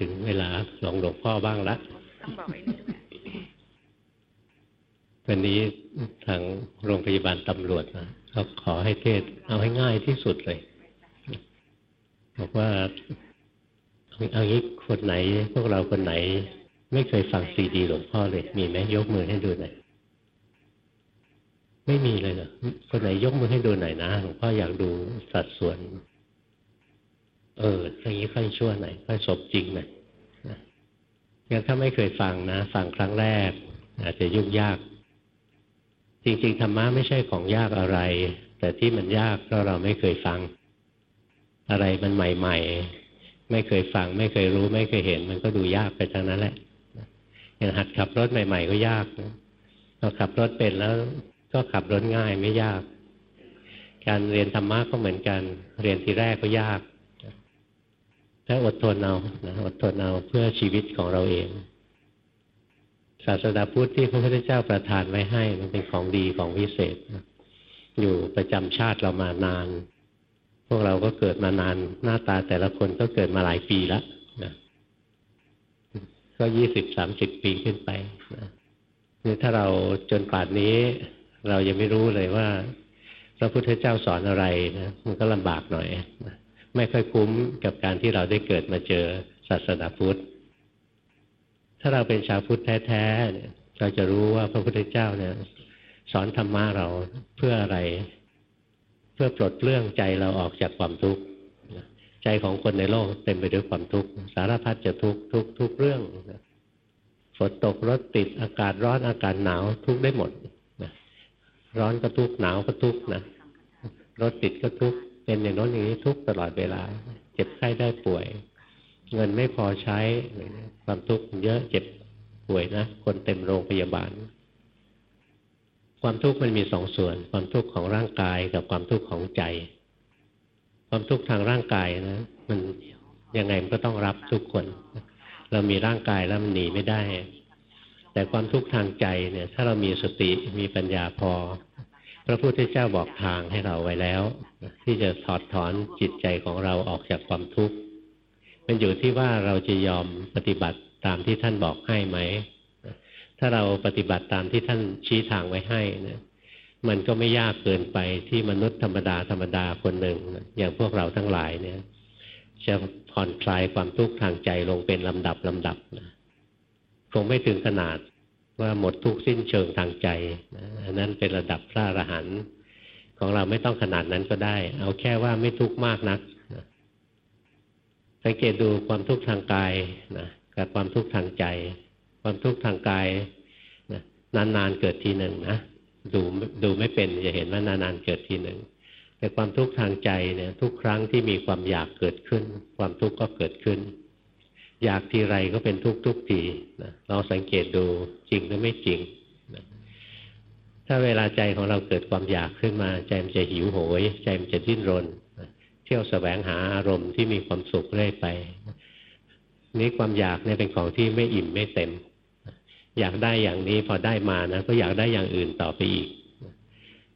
ถึงเวลาหลวงหลวงพ่อบ้างละวันนี้ทางโรงพยาบาลตำรวจนะเขาขอให้เทศ เอาให้ง่ายที่สุดเลย บอกว่าเอางี้คนไหน พวกเราคนไหน ไม่เคยฟังซีดีหลวงพ่อเลย มีไหมยกมือให้ดูหน่อยไม่มีเลยเหรอคนไหนยกมือให้ดูหน่อยนะหลวงพ่ออยากดูสัดส่วน เอออย่างนี้ค่อยชั่วหน่อยค่อยศพจริงหน่อยงั้นถ้าไม่เคยฟังนะ ฟังครั้งแรก อาจจะยุ่งยาก จริง ๆธรรมะไม่ใช่ของยากอะไร แต่ที่มันยากเพราะเราไม่เคยฟัง อะไรมันใหม่ ๆ ไม่เคยฟัง ไม่เคยรู้ ไม่เคยเห็น มันก็ดูยากไปทั้งนั้นแหละอย่างหัดขับรถใหม่ ๆ ก็ยากเราขับรถเป็นแล้วก็ขับรถง่ายไม่ยาก การเรียนธรรมะก็เหมือนกัน เรียนทีแรกก็ยาก ถ้าอดทนเอาอดทนเอาเพื่อชีวิตของเราเอง ศาสดาพุทธที่พระพุทธเจ้าประทานไว้ให้ มันเป็นของดีของวิเศษอยู่ประจำชาติเรามานาน พวกเราก็เกิดมานาน หน้าตาแต่ละคนก็เกิดมาหลายปีแล้วนะก็ยี่สิบสามสิบปีขึ้นไปนะนี่ถ้าเราจนป่านนี้ เรายังไม่รู้เลยว่า พระพุทธเจ้าสอนอะไรนะมันก็ลำบากหน่อยนะ ไม่ค่อยคุ้มกับการที่เราได้เกิดมาเจอศาสนาพุทธ ถ้าเราเป็นชาวพุทธแท้ๆเนี่ยเราจะรู้ว่าพระพุทธเจ้าเนี่ยสอนธรรมะเราเพื่ออะไร เพื่อปลดเรื่องใจเราออกจากความทุกข์ใจของคนในโลกเต็มไปด้วยความทุกข์สารพัดจะทุกข์ทุกทุกเรื่องฝนตกรถติดอากาศร้อนอากาศหนาวทุกได้หมดร้อนก็ทุกหนาวก็ทุกนะรถติดก็ทุก เป็นอย่างน้นอย่างนี้ทุกตลอดเวลา เจ็บไข้ได้ป่วย เงินไม่พอใช้ความทุกข์เยอะเจ็บป่วยนะคนเต็มโรงพยาบาล ความทุกข์มันมีสองส่วน ความทุกข์ของร่างกายกับความทุกข์ของใจ ความทุกข์ทางร่างกายนะ มันยังไงมันก็ต้องรับทุกคน เรามีร่างกายแล้วมันหนีไม่ได้ แต่ความทุกข์ทางใจเนี่ย ถ้าเรามีสติมีปัญญาพอพ ระพุทธเจ้าบอกทางให้เราไว้แล้ว ที่จะถอดถอนจิตใจของเราออกจากความทุกข์มันอยู่ที่ว่าเราจะยอมปฏิบัติตามที่ท่านบอกให้ไหม ถ้าเราปฏิบัติตามที่ท่านชี้ทางไว้ให้นะมันก็ไม่ยากเกินไปที่มนุษย์ธรรมดาธรรมดาคนหนึ่งอย่างพวกเราทั้งหลายเนี่ย จะผ่อนคลายความทุกข์ทางใจลงเป็นลำดับลำดับนะคงไม่ถึงขนาด ว่าหมดทุกสิ้นเชิงทางใจอันนั้นเป็นระดับพระอรหันต์ของเราไม่ต้องขนาดนั้นก็ได้ เอาแค่ว่าไม่ทุกข์มากนักสังเกตดูความทุกข์ทางกายนะกับความทุกข์ทางใจ ความทุกข์ทางกายนะนานๆเกิดทีหนึ่งนะดูดูไม่เป็นจะเห็นว่านานๆเกิดทีหนึ่งแต่ความทุกข์ทางใจเนี่ย ทุกครั้งที่มีความอยากเกิดขึ้น ความทุกข์ก็เกิดขึ้น อยากทีไรก็เป็นทุกทุกทีนะเราสังเกตดูจริงหรือไม่จริงนะถ้าเวลาใจของเราเกิดความอยากขึ้นมา ใจมันจะหิวโหย ใจมันจะดิ้นรนนะเที่ยวสแสวงหาอารมณ์ที่มีความสุขเรื่อยไปนี้ความอยากเนี่ยเป็นของที่ไม่อิ่มไม่เต็มอยากได้อย่างนี้พอได้มานะก็อยากได้อย่างอื่นต่อไปอีก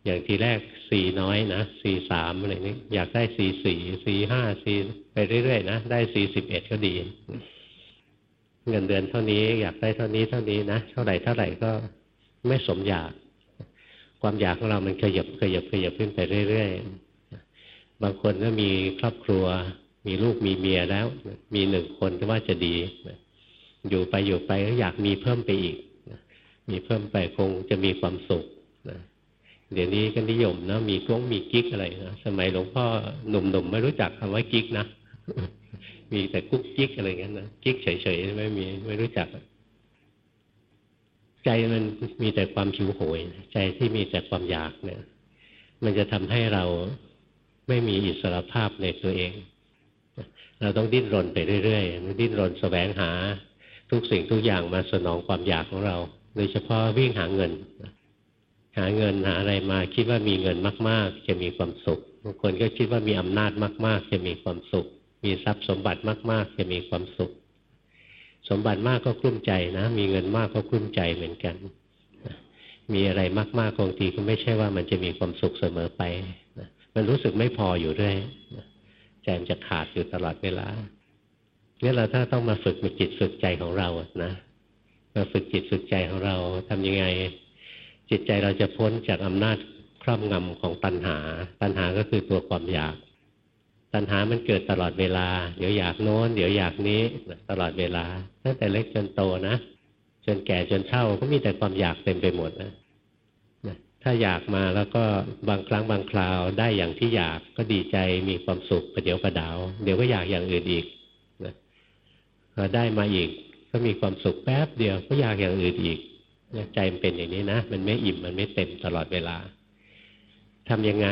อย่างทีแรกสี่น้อยนะสี่สามอะไรนี้อยากได้สี่สี่สี่ห้าสี่ไปเรื่อยๆนะได้สี่สิบเอ็ดก็ดี เงินเดือนเท่านี้อยากได้เท่านี้เท่านี้นะเท่าไหร่เท่าไหร่ก็ไม่สมอยาก ความอยากของเรามันขยับขยับขยับขึ้นไปเรื่อยๆบางคนก็มีครอบครัว มีลูกมีเมียแล้ว มีหนึ่งคนก็ว่าจะดีอยู่ไปอยู่ไปก็อยากมีเพิ่มไปอีกมีเพิ่มไปคงจะมีความสุขเดี๋ยวนี้ก็นิยมนะมีกล้องมีกิ๊กอะไรนะสมัยหลวงพ่อหนุ่มๆไม่รู้จักคำว่ากิ๊กนะ มีแต่กุ๊กกิ๊กอะไรเงี้ยนะกิ๊กเฉยๆไม่มีไม่รู้จัก ใจมันมีแต่ความหิวโหย ใจที่มีแต่ความอยากเนี่ย มันจะทำให้เราไม่มีอิสรภาพในตัวเอง เราต้องดิ้นรนไปเรื่อยๆดิ้นรนแสวงหาทุกสิ่งทุกอย่างมาสนองความอยากของเรา โดยเฉพาะวิ่งหาเงิน หาเงินหาอะไรมาคิดว่ามีเงินมาก ๆ จะมีความสุขบางคนก็คิดว่ามีอำนาจมาก ๆ จะมีความสุข มีทรัพย์สมบัติมาก ๆ จะมีความสุข สมบัติมากก็กลุ้มใจนะ มีเงินมากก็กลุ้มใจเหมือนกัน มีอะไรมากๆบางทีก็ไม่ใช่ว่ามันจะมีความสุขเสมอไปมันรู้สึกไม่พออยู่ด้วยใจมันจะขาดอยู่ตลอดเวลาเนี่ยเราถ้าต้องมาฝึกจิตฝึกใจของเรานะมาฝึกจิตฝึกใจของเราทำยังไง จิตใจเราจะพ้นจากอำนาจครอบงำของตัณหา ตัณหาก็คือตัวความอยาก ตัณหามันเกิดตลอดเวลา เดี๋ยวอยากโน้น เดี๋ยวอยากนี้ตลอดเวลา ตั้งแต่เล็กจนโตนะ จนแก่จนเฒ่าก็มีแต่ความอยากเต็มไปหมดนะถ้าอยากมาแล้วก็บางครั้งบางคราวได้อย่างที่อยากก็ดีใจมีความสุขประเดี๋ยวประดาว เดี๋ยวก็อยากอย่างอื่นอีกนะพอได้มาอีกก็มีความสุขแป๊บเดียวก็อยากอย่างอื่นอีกใจมันเป็นอย่างนี้นะ มันไม่อิ่มมันไม่เต็มตลอดเวลาทำยังไง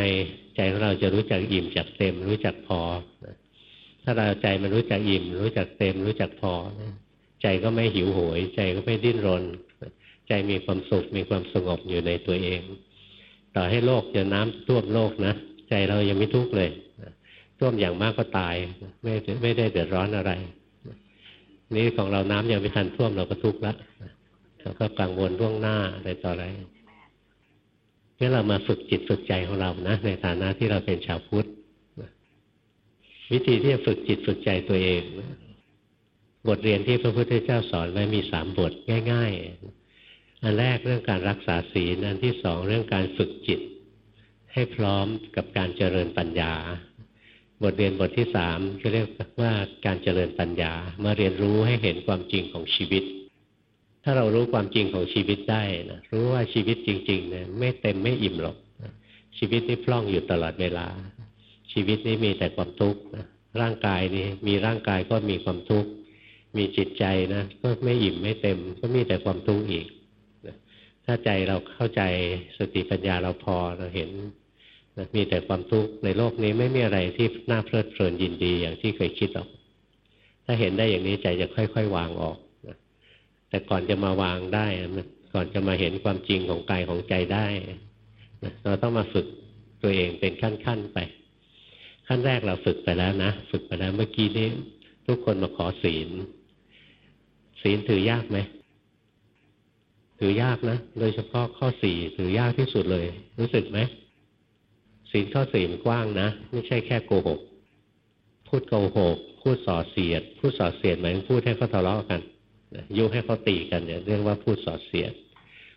ใจของเราจะรู้จักอิ่มจักเต็ม รู้จักพอ ถ้าเราใจมันรู้จักอิ่ม รู้จักเต็ม รู้จักพอ ใจก็ไม่หิวโหยใจก็ไม่ดิ้นรน ใจมีความสุขมีความสงบอยู่ในตัวเอง ต่อให้โลกจะน้ำท่วมโลกนะใจเรายังไม่ทุกข์เลยท่วมอย่างมากก็ตาย ไม่ไม่ได้เดือดร้อนอะไรนี่ของเราน้ำยังไม่ทันท่วมเราก็ทุกข์ล้วเราก็กังวลล่วงหน้าอะไรต่ออะไร นี่เรามาฝึกจิตฝึกใจของเรานะ ในฐานะที่เราเป็นชาวพุทธวิธีที่จะฝึกจิตฝึกใจตัวเองบทเรียนที่พระพุทธเจ้าสอนไว้มีสามบทง่าย ๆ อันแรกเรื่องการรักษาศีลอันที่สองเรื่องการฝึกจิต ให้พร้อมกับการเจริญปัญญา บทเรียนบทที่สามก็เรียกว่าการเจริญปัญญามาเรียนรู้ให้เห็นความจริงของชีวิต ถ้าเรารู้ความจริงของชีวิตได้นะรู้ว่าชีวิตจริงๆเนี่ยไม่เต็มไม่อิ่มหรอกชีวิตนี้พล่องอยู่ตลอดเวลา ชีวิตนี้มีแต่ความทุกข์ร่างกายนี้มีร่างกายก็มีความทุกข์มีจิตใจนะก็ไม่อิ่มไม่เต็ม ก็มีแต่ความทุกข์อีกถ้าใจเราเข้าใจสติปัญญาเราพอเราเห็นมีแต่ความทุกข์ในโลกนี้ไม่มีอะไรที่น่าเพลิดเพลินยินดีอย่างที่เคยคิดหรอก ถ้าเห็นได้อย่างนี้ใจจะค่อย ๆ วางออก แต่ก่อนจะมาวางได้ก่อนจะมาเห็นความจริงของกายของใจได้นะเราต้องมาฝึกตัวเองเป็นขั้นๆไป ขั้นแรกเราฝึกไปแล้วนะฝึกไปแล้วเมื่อกี้นี้ทุกคนมาขอศีล ศีลถือยากไหมถือยากนะ โดยเฉพาะข้อสี่ถือยากที่สุดเลย รู้สึกไหมศีลข้อสี่มันกว้างนะ ไม่ใช่แค่โกหก พูดโกหก พูดส่อเสียด พูดส่อเสียดหมายถึงพูดให้เขาทะเลาะกัน ยุให้เขาตีกันเนี่ยเรียกว่าพูดส่อเสียด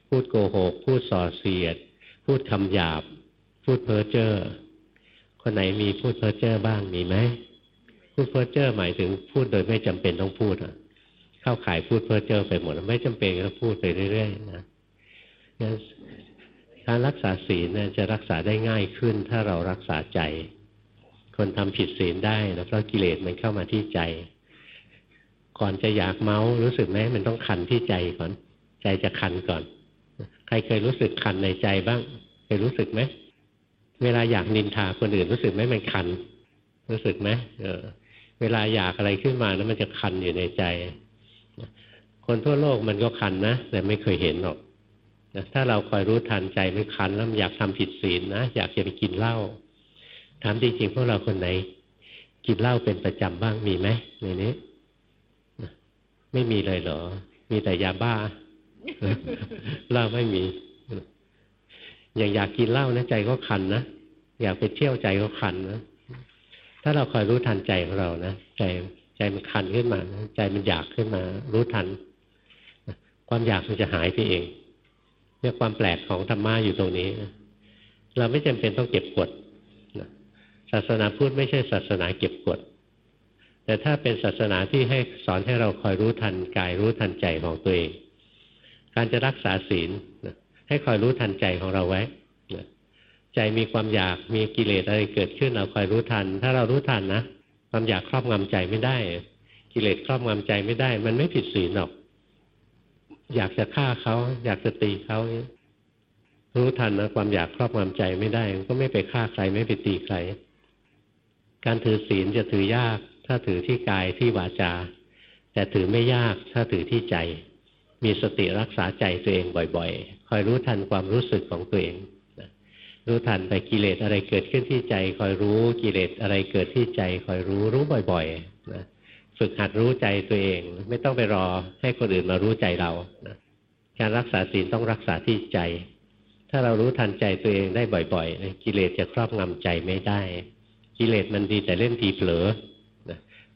พูดโกหก พูดส่อเสียด พูดคำหยาบ พูดเพ้อเจ้อคนไหนมีพูดเพ้อเจ้อบ้างมีไหมพูดเพ้อเจ้อหมายถึงพูดโดยไม่จำเป็นต้องพูดอะ เข้าขายพูดเพ้อเจ้อไปหมดไม่จำเป็นก็พูดไปเรื่อยๆนะการรักษาศีลเนี่ยจะรักษาได้ง่ายขึ้น ถ้าเรารักษาใจ คนทำผิดศีลได้แล้วก็กิเลสมันเข้ามาที่ใจ ก่อนจะอยากเมารู้สึกไหมมันต้องคันที่ใจก่อน ใจจะคันก่อน ใครเคยรู้สึกคันในใจบ้าง เคยรู้สึกไหมเวลาอยากนินทาคนอื่นรู้สึกไหมมันคัน รู้สึกไหมเออ เวลาอยากอะไรขึ้นมาแล้วมันจะคันอยู่ในใจ คนทั่วโลกมันก็คันนะแต่ไม่เคยเห็นหรอกนะถ้าเราคอยรู้ทันใจไม่คันแล้วอยากทำผิดศีลนะอยากจะไปกินเหล้าถามจริงๆพวกเราคนไหน กินเหล้าเป็นประจำบ้างมีไหมในนี้ ไม่มีเลยเหรอ มีแต่ยาบ้าเหล้าไม่มี อย่างอยากกินเหล้านะใจก็คันนะ อยากไปเที่ยวใจก็คันนะ ถ้าเราคอยรู้ทันใจของเรานะใจใจมันคันขึ้นมา ใจมันอยากขึ้นมา รู้ทัน ความอยากมันจะหายไปเองเนี่ยความแปลกของธรรมะอยู่ตรงนี้ เราไม่จำเป็นต้องเก็บกดศาสนาพุทธไม่ใช่ศาสนาเก็บกด แต่ถ้าเป็นศาสนาที่ให้สอนให้เราคอยรู้ทันกายรู้ทันใจของตัวเอง การจะรักษาศีลให้คอยรู้ทันใจของเราไว้ใจมีความอยากมีกิเลสอะไรเกิดขึ้นเราคอยรู้ทัน ถ้าเรารู้ทันนะความอยากครอบงำใจไม่ได้ กิเลสครอบงำใจไม่ได้ มันไม่ผิดศีลหรอก อยากจะฆ่าเขา อยากจะตีเขารู้ทันนะความอยากครอบงำใจไม่ได้ก็ไม่ไปฆ่าใครไม่ไปตีใคร การถือศีลจะถือยาก ถ้าถือที่กายที่วาจา แต่ถือไม่ยากถ้าถือที่ใจ มีสติรักษาใจตัวเองบ่อยๆ คอยรู้ทันความรู้สึกของตัวเองรู้ทันไปกิเลสอะไรเกิดขึ้นที่ใจ คอยรู้กิเลสอะไรเกิดที่ใจ คอยรู้รู้บ่อยๆนะฝึกหัดรู้ใจตัวเอง ไม่ต้องไปรอให้คนอื่นมารู้ใจเรานะการรักษาศีลต้องรักษาที่ใจ ถ้าเรารู้ทันใจตัวเองได้บ่อยๆกิเลสจะครอบงำใจไม่ได้ กิเลสมันดีแต่เล่นทีเผลอ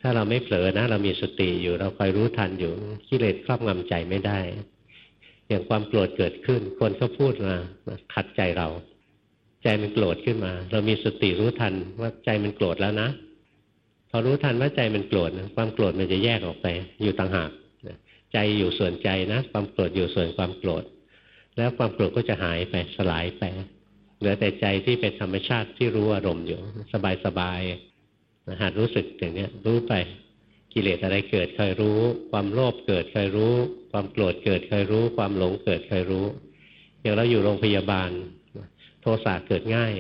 ถ้าเราไม่เผลอนะ เรามีสติอยู่เราคอยรู้ทันอยู่กิเลสครอบงำใจไม่ได้ อย่างความโกรธเกิดขึ้น คนเขาพูดมาขัดใจเรา ใจมันโกรธขึ้นมา เรามีสติรู้ทันว่าใจมันโกรธแล้วนะพอรู้ทันว่าใจมันโกรธความโกรธมันจะแยกออกไป อยู่ต่างหากใจอยู่ส่วนใจนะ ความโกรธอยู่ส่วนความโกรธ แล้วความโกรธก็จะหายไปสลายไปเหลือแต่ใจที่เป็นธรรมชาติที่รู้อารมณ์อยู่ สบายๆ หัดรู้สึกอย่างนี้รู้ไปกิเลสอะไรเกิดเคยรู้ ความโลภเกิดเคยรู้ ความโกรธเกิดเคยรู้ ความหลงเกิดเคยรู้ อย่างเราอยู่โรงพยาบาล โทสะเกิดง่าย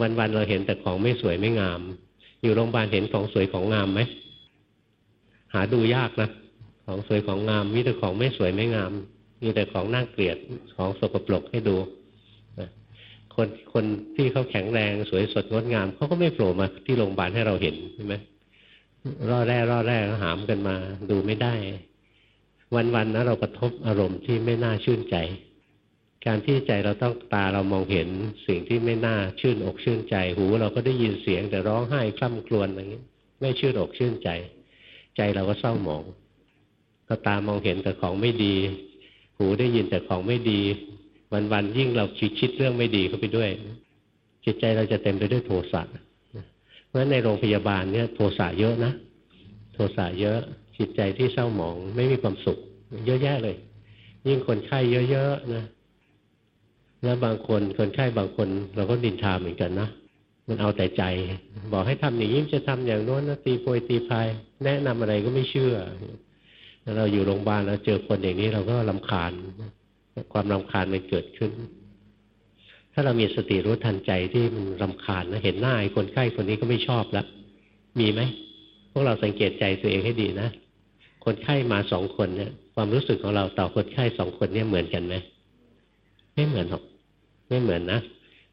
วันๆเราเห็นแต่ของไม่สวยไม่งาม อยู่โรงพยาบาลเห็นของสวยของงามไหมหาดูยากนะของสวยของงามมีแต่ของไม่สวยไม่งาม มีแต่ของน่าเกลียดของสกปรกให้ดู คนคนที่เขาแข็งแรงสวยสดงดงามเขาก็ไม่โผล่มาที่โรงพยาบาลให้เราเห็นใช่ไหมร่อแร่ร่อแร่หามกันมา ดูไม่ได้ วันๆนะเรากระทบอารมณ์ที่ไม่น่าชื่นใจ การที่ใจเราต้องตาเรามองเห็นสิ่งที่ไม่น่าชื่นอกชื่นใจ หู เราก็ได้ยินเสียงแต่ร้องไห้คล่ำครวญอะไรอย่างนี้ไม่ชื่นอกชื่นใจ ใจเราก็เศร้าหมองก็ตามองเห็นแต่ของไม่ดี หูได้ยินแต่ของไม่ดี วันๆยิ่งเราคิดคิดเรื่องไม่ดีเข้าไปด้วย จิตใจเราจะเต็มไปด้วยโทสะเพราะฉะนั้นในโรงพยาบาลเนี่ยโทสะเยอะนะ โทสะเยอะจิตใจที่เศร้าหมองไม่มีความสุข เยอะแยะเลย ยิ่งคนไข้เยอะๆนะแล้วบางคนคนไข้บางคน เราก็ดินทาเหมือนกันนะมันเอาแต่ใจ บอกให้ทำอย่างนี้จะทำอย่างโน้นนะตีโพยตีพายแนะนำอะไรก็ไม่เชื่อ เราอยู่โรงพยาบาลแล้วเจอคนอย่างนี้เราก็ลำคาญ ความรำคาญมันเกิดขึ้น ถ้าเรามีสติรู้ทันใจที่มันรำคาญนะเห็นหน้าไอ้คนไข้คนนี้ก็ไม่ชอบแล้วมีไหมพวกเราสังเกตใจตัวเองให้ดีนะคนไข้มาสองคนเนี่ย ความรู้สึกของเราต่อคนไข้สองคนเนี่ยเหมือนกันไหมไม่เหมือนหรอก ไม่เหมือนนะ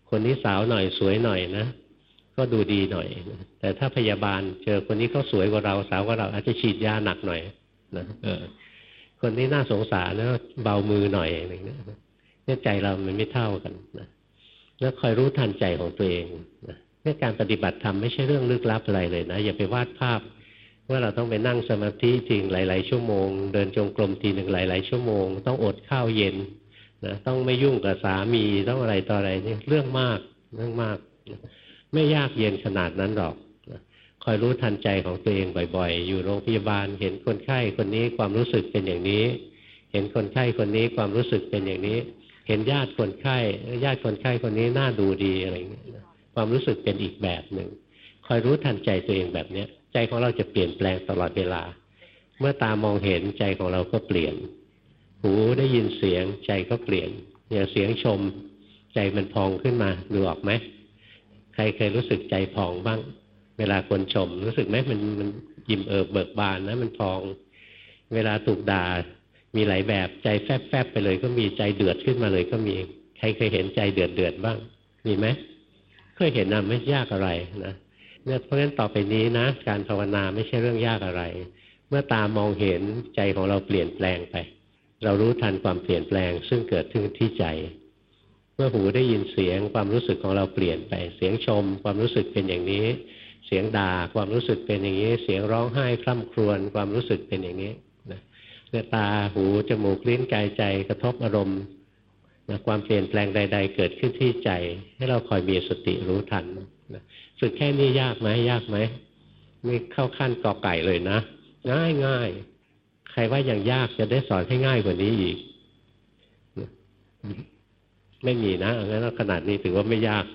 คนนี้สาวหน่อยสวยหน่อยนะก็ดูดีหน่อย แต่ถ้าพยาบาลเจอคนนี้เขาสวยกว่าเราสาวกว่าเราอาจจะฉีดยาหนักหน่อยนะเออ คนนี้น่าสงสารแล้วเบามือหน่อยอะไรเงี้ยเนี่ยใจเรามันไม่เท่ากันนะแล้วคอยรู้ทันใจของตัวเองนะเนี่ยการปฏิบัติธรรมไม่ใช่เรื่องลึกลับอะไรเลยนะอย่าไปวาดภาพว่าเราต้องไปนั่งสมาธิจริงหลาย ๆ ชั่วโมง เดินจงกรมทีหนึ่งหลาย ๆ ชั่วโมง ต้องอดข้าวเย็นนะต้องไม่ยุ่งกับสามีต้องอะไรต่ออะไรนี่เรื่องมากเรื่องมาก ไม่ยากเย็นขนาดนั้นหรอก คอยรู้ทันใจของตัวเองบ่อยๆ อยู่โรงพยาบาล เห็นคนไข้คนนี้ความรู้สึกเป็นอย่างนี้ เห็นคนไข้คนนี้ความรู้สึกเป็นอย่างนี้ เห็นญาติคนไข้ญาติคนไข้คนนี้น่าดูดีอะไรอย่างเงี้ยความรู้สึกเป็นอีกแบบหนึ่งคอยรู้ทันใจตัวเองแบบเนี้ย ใจของเราจะเปลี่ยนแปลงตลอดเวลา เมื่อตามองเห็นใจของเราก็เปลี่ยน หูได้ยินเสียงใจก็เปลี่ยนอย่างเสียงชม ใจมันพองขึ้นมาดูออกไหมใครเคยรู้สึกใจพองบ้าง เวลาคนชม รู้สึกไหมมันมันยิ้มเอิบเบิกบานนะมันพอง เวลาถูกด่ามีหลายแบบใจแฟบๆไปเลยก็มีใจเดือดขึ้นมาเลยก็มีใครเคยเห็นใจเดือดเดือดบ้าง มีไหมเคยเห็นนะไม่ยากอะไรนะเนี่ยเพราะฉะนั้นต่อไปนี้นะ การภาวนาไม่ใช่เรื่องยากอะไร เมื่อตามองเห็นใจของเราเปลี่ยนแปลงไป เรารู้ทันความเปลี่ยนแปลง ซึ่งเกิดขึ้นที่ใจ เมื่อหูได้ยินเสียงความรู้สึกของเราเปลี่ยนไป เสียงชม ความรู้สึกเป็นอย่างนี้ เสียงด่าความรู้สึกเป็นอย่างนี้ เสียงร้องไห้คร่ำครวญความรู้สึกเป็นอย่างนี้นะเนื้อตาหู จมูกลิ้นกายใจกระทบอารมณ์นะความเปลี่ยนแปลงใด ๆ เกิดขึ้นที่ใจ ให้เราคอยมีสติรู้ทันนะฝึกแค่นี้ยากไหมยากไหมไม่เข้าขั้นกอไก่เลยนะ ง่ายง่ายใครว่าอยังยากจะได้สอนให้ง่ายกว่านี้อีก ไม่มีนะงั้นขนาดนี้ถือว่าไม่ยาก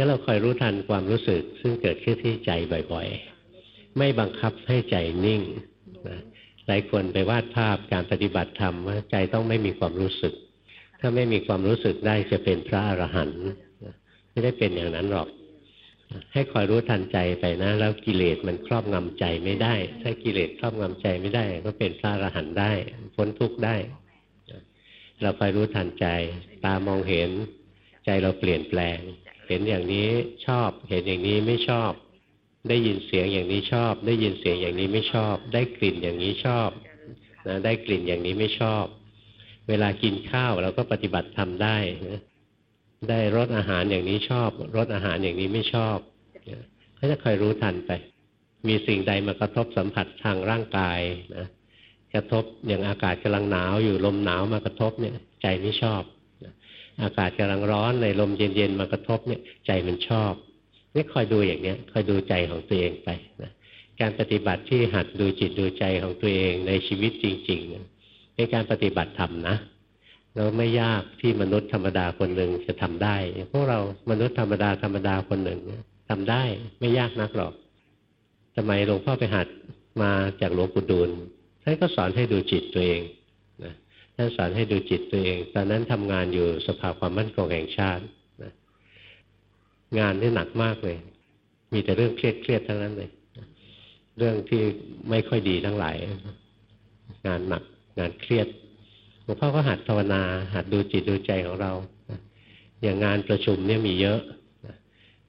นี่เราคอยรู้ทันความรู้สึก ซึ่งเกิดขึ้นที่ใจบ่อยๆ ไม่บังคับให้ใจนิ่งนะหลายคนไปวาดภาพการปฏิบัติธรรมว่าใจต้องไม่มีความรู้สึก ถ้าไม่มีความรู้สึกได้จะเป็นพระอรหันต์ไม่ได้เป็นอย่างนั้นหรอก ให้คอยรู้ทันใจไปนะ แล้วกิเลสมันครอบงำใจไม่ได้ ถ้ากิเลสครอบงำใจไม่ได้ ก็เป็นพระอรหันต์ได้ พ้นทุกข์ได้ เราคอยรู้ทันใจ ตามองเห็น ใจเราเปลี่ยนแปลง เห็นอย่างนี้ชอบ เห็นอย่างนี้ไม่ชอบ ได้ยินเสียงอย่างนี้ชอบ ได้ยินเสียงอย่างนี้ไม่ชอบ ได้กลิ่นอย่างนี้ชอบนะได้กลิ่นอย่างนี้ไม่ชอบ เวลากินข้าวเราก็ปฏิบัติทำได้นะได้รสอาหารอย่างนี้ชอบรสอาหารอย่างนี้ไม่ชอบเขาจะคอยรู้ทันไป มีสิ่งใดมากระทบสัมผัสทางร่างกายนะกระทบอย่างอากาศกำลังหนาวอยู่ลมหนาวมากระทบเนี่ย ใจไม่ชอบ อากาศกำลังร้อนในลมเย็นๆมากระทบเนี่ยใจมันชอบนี่คอยดูอย่างเนี้ยคอยดูใจของตัวเองไปนะการปฏิบัติที่หัดดูจิตดูใจของตัวเองในชีวิตจริงๆเป็นการปฏิบัติธรรมนะแล้วไม่ยากที่มนุษย์ธรรมดาคนหนึ่งจะทำได้พวกเรามนุษย์ธรรมดาธรรมดาคนหนึ่งทำได้ไม่ยากนักหรอกสมัยหลวงพ่อไปหัดมาจากหลวงปู่ดูลท่านก็สอนให้ดูจิตตัวเอง ท่านสอนให้ดูจิตตัวเอง ตอนนั้นทำงานอยู่สภาความมั่นคงแห่งชาตินะงานนี่หนักมากเลย มีแต่เรื่องเครียดเครียดทั้งนั้นเลย เรื่องที่ไม่ค่อยดีทั้งหลาย งานหนักงานเครียดหลวงพ่อก็หัดภาวนา หัดดูจิตดูใจของเราอย่างงานประชุมเนี่ยมีเยอะ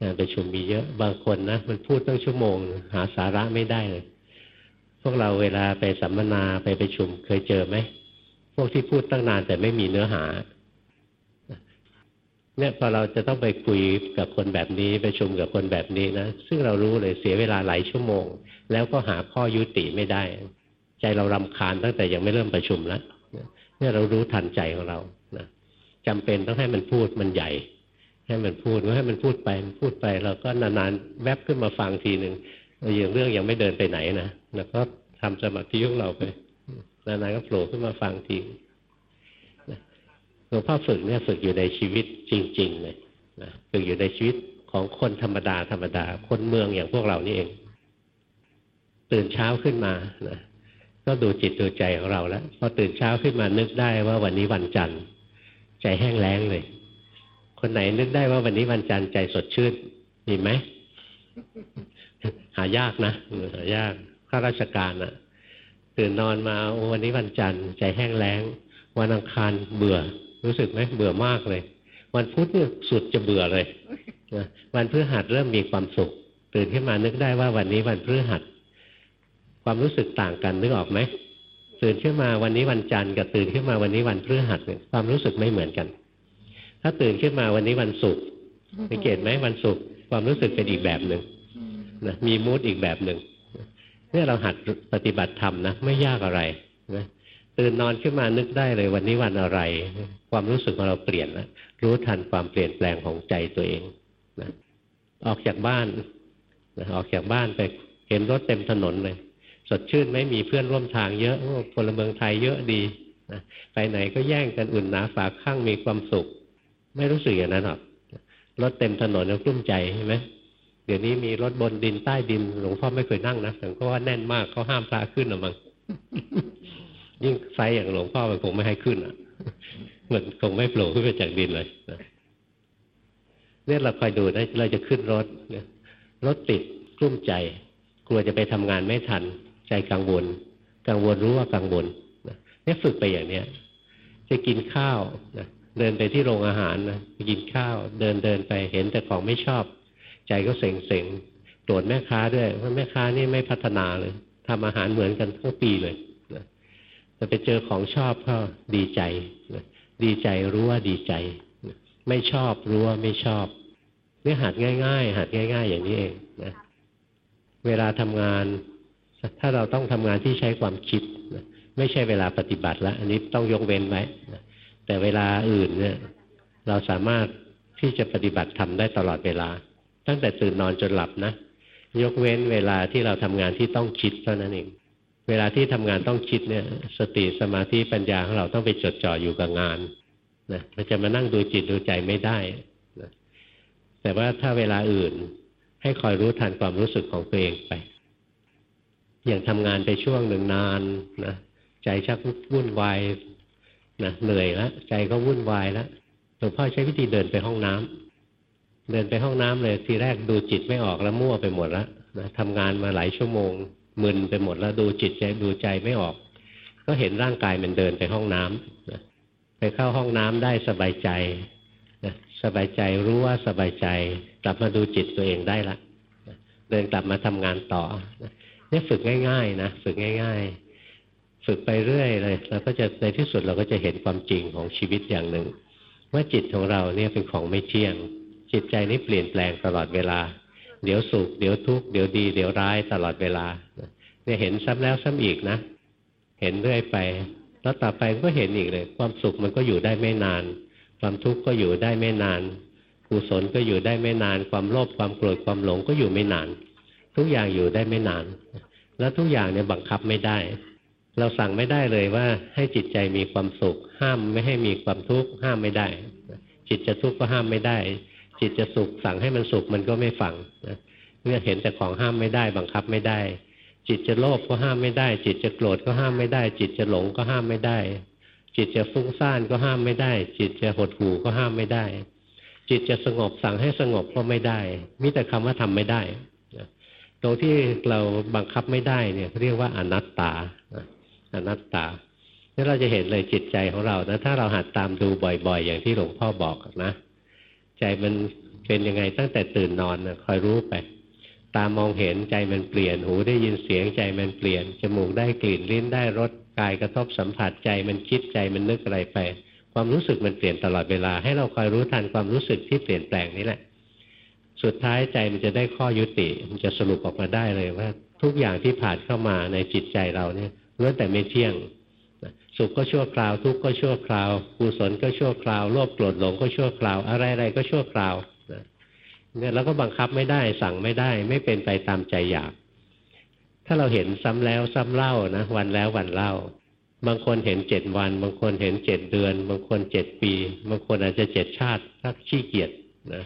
งานประชุมมีเยอะ บางคนนะมันพูดตั้งชั่วโมง หาสาระไม่ได้เลย พวกเราเวลาไปสัมมนาไปไประชุมเคยเจอไหม พวกที่พูดตั้งนานแต่ไม่มีเนื้อหาเนี่ยพอเราจะต้องไปคุยกับคนแบบนี้ไปชมกับคนแบบนี้นะซึ่งเรารู้เลยเสียเวลาหลายชั่วโมง แล้วก็หาข้อยุติไม่ได้ ใจเรารำคาญตั้งแต่ยังไม่เริ่มประชุมแล้วเนี่ยเรารู้ทันใจของเรานะจำเป็นต้องให้มันพูดมันใหญ่ ให้มันพูดก็ให้มันพูดไปมันพูดไปเราก็นานๆแวบขึ้นมาฟังทีหนึ่งอย่างเรื่องยังไม่เดินไปไหนนะแล้วก็ทำสมาธิของเราไป นานๆก็โผล่ขึ้นมาฟังทีหลวงพ่อฝึกเนี่ยฝึกอยู่ในชีวิตจริง ๆ เลยนะฝึกอยู่ในชีวิตของคนธรรมดาธรรมดา คนเมืองอย่างพวกเรานี่เอง ตื่นเช้าขึ้นมานะก็ดูจิตดูใจของเราแล้วพอตื่นเช้าขึ้นมานึกได้ว่าวันนี้วันจันทร์ ใจแห้งแล้งเลย คนไหนนึกได้ว่าวันนี้วันจันทร์ใจสดชื่นมีไหมหายากนะหายากข้าราชการอะ ตื่นนอนมาวันนี้วันจันทร์ใจแห้งแล้ง วันอังคารเบื่อ รู้สึกไหมเบื่อมากเลย วันพุธเนี่ยสุดจะเบื่อเลยวันพฤหัสเริ่มมีความสุข ตื่นขึ้นมานึกได้ว่าวันนี้วันพฤหัส ความรู้สึกต่างกันนึกออกไหมตื่นขึ้นมาวันนี้วันจันทร์กับตื่นขึ้นมาวันนี้วันพฤหัสเนี่ยความรู้สึกไม่เหมือนกัน ถ้าตื่นขึ้นมาวันนี้วันศุกร์สังเกตไหมวันศุกร์ความรู้สึกเป็นอีกแบบหนึ่งนะมีมูดอีกแบบหนึ่ง เนี่ยเราหัดปฏิบัติธรรมนะไม่ยากอะไรนะตื่นนอนขึ้นมานึกได้เลยวันนี้วันอะไร ความรู้สึกของเราเปลี่ยนแล้วรู้ทันความเปลี่ยนแปลงของใจตัวเองนะออกจากบ้านนะออกจากบ้านไปเห็นรถเต็มถนนเลย สดชื่นไม่มีเพื่อนร่วมทางเยอะพลเมืองไทยเยอะดีนะไปไหนก็แย่งกันอุ่นหนาฝากข้างมีความสุข ไม่รู้สึกอย่างนั้นหรอกรถเต็มถนนแล้วกลุ้มใจใช่ไหม ดี๋ยวนี้มีรถบนดินใต้ดิน หลวงพ่อไม่เคยนั่งนะแต่ก็ว่าแน่นมากเขาห้ามพระขึ้นหรือมั้งยิ่งไซอย่างหลวงพ่อมันคงไม่ให้ขึ้นอะเหมือนคงไม่โผล่ขึ้นไปจากดินเลยเนี่ยเราคอยดูนะเราจะขึ้นรถเนี่ยรถติดกลุ้มใจ กลัวจะไปทำงานไม่ทัน ใจกังวล กังวลรู้ว่ากังวลเนี่ยฝึกไปอย่างเนี้ย จะกินข้าวนะเดินไปที่โรงอาหารนะกินข้าว เดินเดินไปเห็นแต่ของไม่ชอบ ใจก็เส็งเสงโกรธแม่ค้าด้วยว่าแม่ค้านี่ไม่พัฒนาเลยทำอาหารเหมือนกันทั้งปีเลยนะแต่ไปเจอของชอบก็ดีใจนะดีใจรู้ว่าดีใจนะไม่ชอบรู้ว่าไม่ชอบเนี่หัดง่าย ๆ หัดง่าย ๆ อย่างนี้เองนะเวลาทำงาน ถ้าเราต้องทำงานที่ใช้ความคิดนะไม่ใช่เวลาปฏิบัติแล้วอันนี้ต้องยกเว้นไว้นะแต่เวลาอื่นเนี่ย เราสามารถที่จะปฏิบัติทำได้ตลอดเวลา ตั้งแต่ตื่นนอนจนหลับนะ ยกเว้นเวลาที่เราทำงานที่ต้องคิดเท่านั้นเอง เวลาที่ทำงานต้องคิดเนี่ย สติสมาธิปัญญาของเราต้องไปจดจ่ออยู่กับงานนะเราจะมานั่งดูจิตดูใจไม่ได้นะแต่ว่าถ้าเวลาอื่นให้คอยรู้ทันความรู้สึกของตัวเองไป อย่างทำงานไปช่วงหนึ่งนานนะใจชักวุ่นวายนะเหนื่อยแล้วใจก็วุ่นวายแล้วหลวงพ่อใช้วิธีเดินไปห้องน้ำ เดินไปห้องน้ำเลยทีแรกดูจิตไม่ออกแล้วมั่วไปหมดแล้วนะทำงานมาหลายชั่วโมงมึนไปหมดแล้วดูจิตใจดูใจไม่ออก ก็เห็นร่างกายมันเดินไปห้องน้ำนะไปเข้าห้องน้ำได้สบายใจนะสบายใจรู้ว่าสบายใจ กลับมาดูจิตตัวเองได้ละนะเดินกลับมาทำงานต่อนะนี่ฝึกง่ายๆนะฝึกง่าย ๆ ฝึกไปเรื่อยเลยเราก็จะในที่สุดเราก็จะเห็นความจริงของชีวิตอย่างหนึ่งว่าจิตของเราเนี่ยเป็นของไม่เที่ยง จิตใจนี้เปลี่ยนแปลงตลอดเวลา เดี๋ยวสุขเดี๋ยวทุกข์เดี๋ยวดี เดี๋ยวร้ายตลอดเวลาเนี่ยเห็นซ้ำแล้วซ้ำอีกนะ เห็นเรื่อยไป แล้วต่อไปก็เห็นอีกเลย ความสุขมันก็อยู่ได้ไม่นาน ความทุกข์ก็อยู่ได้ไม่นานกุศลก็อยู่ได้ไม่นาน ความโลภความโกรธความหลงก็อยู่ไม่นาน ทุกอย่างอยู่ได้ไม่นาน แล้วทุกอย่างเนี่ยบังคับไม่ได้ เราสั่งไม่ได้เลยว่าให้จิตใจมีความสุข ห้ามไม่ให้มีความทุกข์ห้ามไม่ได้ จิตจะทุกข์ก็ห้ามไม่ได้ จิตจะสุขสั่งให้มันสุขมันก็ไม่ฟังเมื่อเห็นแต่ของห้ามไม่ได้บังคับไม่ได้ จิตจะโลภก็ห้ามไม่ได้ จิตจะโกรธก็ห้ามไม่ได้ จิตจะหลงก็ห้ามไม่ได้ จิตจะฟุ้งซ่านก็ห้ามไม่ได้ จิตจะหดหู่ก็ห้ามไม่ได้ จิตจะสงบสั่งให้สงบก็ไม่ได้มีแต่คำว่าทำไม่ได้ตรงที่เราบังคับไม่ได้เนี่ยเรียกว่าอนัตตาอนัตตานี่เราจะเห็นเลยจิตใจของเรานะถ้าเราหัดตามดูบ่อย ๆ อย่างที่หลวงพ่อบอกนะ ใจมันเป็นยังไงตั้งแต่ตื่นนอนนะคอยรู้ไป ตามองเห็นใจมันเปลี่ยน หูได้ยินเสียงใจมันเปลี่ยน จมูกได้กลิ่นลิ้นได้รสกายกระทบสัมผัสใจมันคิดใจมันนึกอะไรไป ความรู้สึกมันเปลี่ยนตลอดเวลา ให้เราคอยรู้ทันความรู้สึกที่เปลี่ยนแปลงนี้แหละ สุดท้ายใจมันจะได้ข้อยุติ มันจะสรุปออกมาได้เลยว่า ทุกอย่างที่ผ่านเข้ามาในจิตใจเราเนี่ยล้วนแต่ไม่เที่ยง สุขก็ชั่วคราว ทุกข์ก็ชั่วคราวกุศลก็ชั่วคราวโลภโกรธหลงก็ชั่วคราว อะไรๆก็ชั่วคราวเนี่ยเราก็บังคับไม่ได้สั่งไม่ได้ ไม่เป็นไปตามใจอยาก ถ้าเราเห็นซ้ำแล้วซ้ำเล่านะวันแล้ววันเล่า บางคนเห็นเจ็ดวัน บางคนเห็นเจ็ดเดือน บางคนเจ็ดปี บางคนอาจจะเจ็ดชาติถ้าขี้เกียจนะ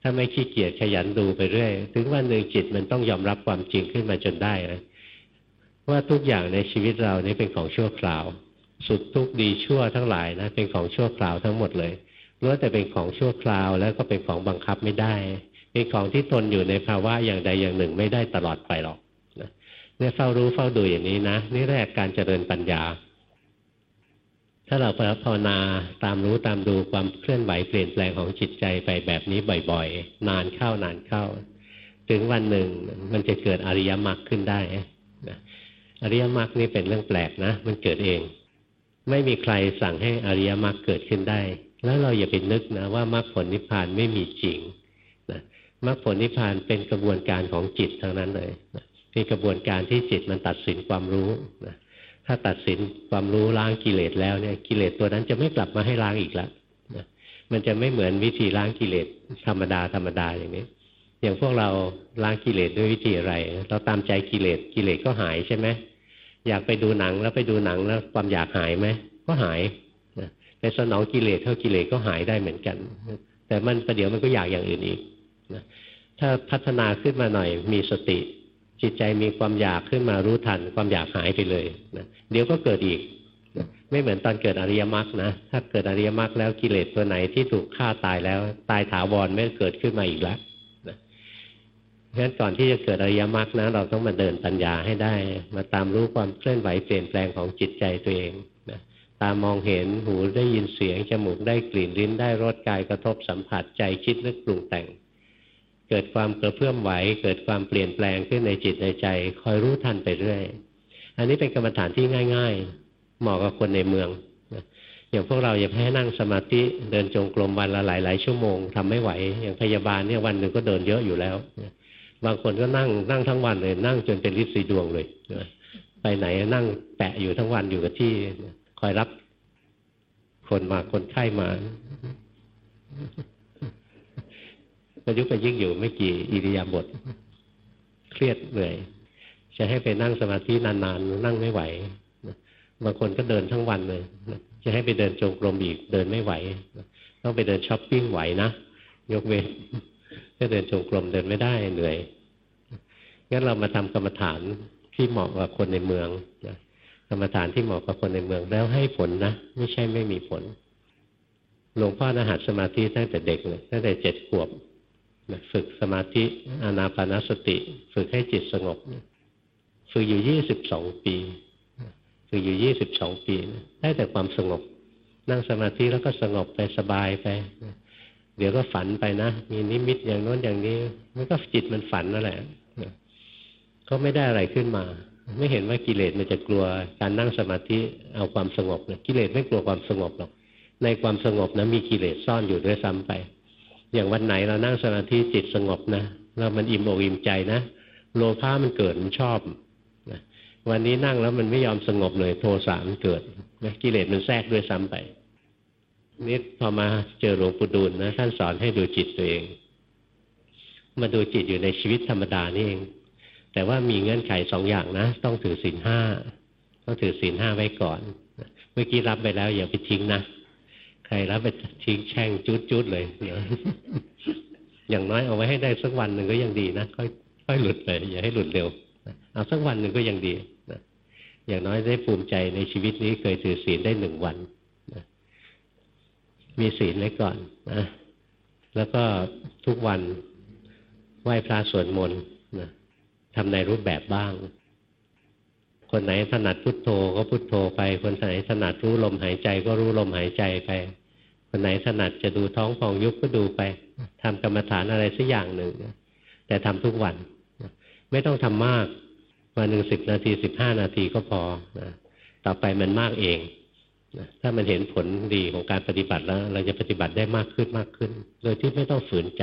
ถ้าไม่ขี้เกียจขยันดูไปเรื่อย ถึงวันหนึ่งจิตมันต้องยอมรับความจริงขึ้นมาจนได้นะว่าทุกอย่างในชีวิตเรานี่เป็นของชั่วคราว สุดทุกดีชั่วทั้งหลายนะเป็นของชั่วคราวทั้งหมดเลยล้วนแต่เป็นของชั่วคราวแล้วก็เป็นของบังคับไม่ได้เป็นของที่ทนอยู่ในภาวะอย่างใดอย่างหนึ่งไม่ได้ตลอดไปหรอกเนี่ยเฝ้ารู้เฝ้าดูอย่างนี้นะนี่แรกการเจริญปัญญา ถ้าเราภาวนาตามรู้ตามดูความเคลื่อนไหวเปลี่ยนแปลงของจิตใจไปแบบนี้บ่อยๆ นานเข้านานเข้า ถึงวันหนึ่งมันจะเกิดอริยมรรคขึ้นได้นะอริยมรรคนี่เป็นเรื่องแปลกนะ มันเกิดเอง ไม่มีใครสั่งให้อริยมรรคเกิดขึ้นได้ แล้วเราอย่าไปนึกนะว่ามรรคผลนิพพานไม่มีจริงนะมรรคผลนิพพานเป็นกระบวนการของจิตทั้งนั้นเลยนะเป็นกระบวนการที่จิตมันตัดสินความรู้นะถ้าตัดสินความรู้ล้างกิเลสแล้วเนี่ยกิเลสตัวนั้นจะไม่กลับมาให้ล้างอีกแล้วนะมันจะไม่เหมือนวิธีล้างกิเลสธรรมดาธรรมดาอย่างนี้อย่างพวกเราล้างกิเลสด้วยวิธีอะไร เราตามใจกิเลสกิเลสก็หายใช่ไหม อยากไปดูหนังแล้วไปดูหนังแล้วความอยากหายไหมก็หายนะแต่สนองกิเลสเท่ากิเลสก็หายได้เหมือนกัน แต่มันประเดี๋ยวมันก็อยากอย่างอื่นอีกนะถ้าพัฒนาขึ้นมาหน่อยมีสติ จิตใจมีความอยากขึ้นมารู้ทัน ความอยากหายไปเลยนะเดี๋ยวก็เกิดอีกนะไม่เหมือนตอนเกิดอริยมรรคนะถ้าเกิดอริยมรรคแล้วกิเลสตัวไหนที่ถูกฆ่าตายแล้ว ตายถาวรไม่เกิดขึ้นมาอีกแล้ว ฉะนั้นก่อนที่จะเกิดอริยมรรคนะ เราต้องมาเดินปัญญาให้ได้ มาตามรู้ความเคลื่อนไหวเปลี่ยนแปลงของจิตใจตัวเองนะตามองเห็นหูได้ยินเสียงจมูกได้กลิ่นลิ้นได้รสกายกระทบสัมผัสใจคิดนึกปรุงแต่ง เกิดความกระเพื่อมไหว เกิดความเปลี่ยนแปลงขึ้นในจิตในใจ คอยรู้ทันไปเรื่อย อันนี้เป็นกรรมฐานที่ง่าย ๆ เหมาะกับคนในเมืองอย่างพวกเราอย่าแพ้นั่งสมาธิเดินจงกรมวันละหลายๆชั่วโมงทำไม่ไหว อย่างพยาบาลเนี่ยวันหนึ่งก็เดินเยอะอยู่แล้ว บางคนก็นั่งนั่งทั้งวันเลย นั่งจนเป็นฤทธิ์สีดวงเลยไปไหนนั่งแปะอยู่ทั้งวันอยู่กับที่ คอยรับคนมาคนไข้มาประยุกต์ไปยิ่งอยู่ไม่กี่อิริยาบถเครียดเหนื่อย จะให้ไปนั่งสมาธินานๆ นั่งไม่ไหวบางคนก็เดินทั้งวันเลยจะให้ไปเดินจงกรมอีกเดินไม่ไหวต้องไปเดินช้อปปิ้งไหวนะยกเว้นถ้าเดินจงกรมเดินไม่ได้เหนื่อย งั้นเรามาทำกรรมฐานที่เหมาะกับคนในเมืองกรรมฐานที่เหมาะกับคนในเมืองแล้วให้ผลนะไม่ใช่ไม่มีผล หลวงพ่อนะหัดสมาธิตั้งแต่เด็กเลยตั้งแต่เจ็ดขวบฝึกสมาธิอานาปานสติ ฝึกให้จิตสงบฝึกอยู่ยี่สิบสองปีฝึกอยู่ยี่สิบสองปีได้แต่ความสงบ นั่งสมาธิแล้วก็สงบไปสบายไปเดี๋ยวก็ฝันไปนะ มีนิมิตอย่างโน้นอย่างนี้ มันก็จิตมันฝันนั่นแหละ ก็ไม่ได้อะไรขึ้นมา ไม่เห็นว่ากิเลสมันจะกลัวการนั่งสมาธิเอาความสงบเนี่ยกิเลสไม่กลัวความสงบหรอกในความสงบนะมีกิเลสซ่อนอยู่ด้วยซ้ำไป อย่างวันไหนเรานั่งสมาธิจิตสงบนะเรามันอิ่มอกอิ่มใจนะโลภะมันเกิดมันชอบนะวันนี้นั่งแล้วมันไม่ยอมสงบเลย โทสะมันเกิดนะกิเลสมันแทรกด้วยซ้ำไปนี่พอมาเจอหลวงปู่ดูลนะท่านสอนให้ดูจิตตัวเอง มาดูจิตอยู่ในชีวิตธรรมดานี่เอง แต่ว่ามีเงื่อนไขสองอย่างนะ ต้องถือศีลห้าต้องถือศีลห้าไว้ก่อน เมื่อกี้รับไปแล้วอย่าไปทิ้งนะ ใครรับไปทิ้งแช่งจุดๆเลยอย่างน้อยเอาไว้ให้ได้สักวันหนึ่งก็ยังดีนะค่อยค่อยหลุดเลยอย่าให้หลุดเร็วเอาสักวันหนึ่งก็ยังดีนะอย่างน้อยได้ภูมิใจในชีวิตนี้เคยถือศีลได้หนึ่งวันนะมีศีลไว้ก่อนนะแล้วก็ทุกวันไหว้พระสวดมนต์ ทำในรูปแบบบ้าง คนไหนถนัดพุทโธก็พุทโธไป คนไหนถนัดรู้ลมหายใจก็รู้ลมหายใจไป คนไหนถนัดจะดูท้องฟองยุบก็ดูไปทำกรรมฐานอะไรสักอย่างหนึ่ง แต่ทำทุกวัน ไม่ต้องทำมากวันหนึ่งสิบนาทีสิบห้านาทีก็พอนะต่อไปมันมากเองนะถ้ามันเห็นผลดีของการปฏิบัติแล้ว เราจะปฏิบัติได้มากขึ้นมากขึ้น โดยที่ไม่ต้องฝืนใจ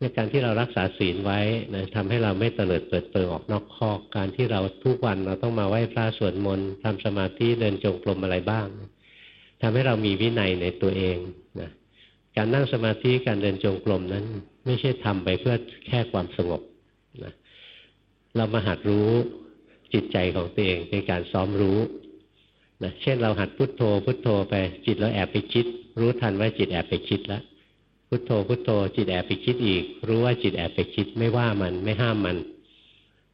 ในการที่เรารักษาศีลไว้นะทำให้เราไม่เตลิดเปิดเปิงออกนอกคอกการที่เราทุกวันเราต้องมาไหว้พระสวดมนต์ทำสมาธิเดินจงกรมอะไรบ้างทำให้เรามีวินัยในตัวเองนะการนั่งสมาธิการเดินจงกรมนั้น ไม่ใช่ทำไปเพื่อแค่ความสงบนะเรามาหัดรู้จิตใจของตัวเองเป็นการซ้อมรู้นะเช่นเราหัดพุดโทโธพุโทโธไปจิตเราแอบไปคิด รู้ทันว่าจิตแอบไปคิดแล้ว พุทโธพุทโธ จิตแอบไปคิดอีก รู้ว่าจิตแอบไปคิดไม่ว่ามันไม่ห้ามมัน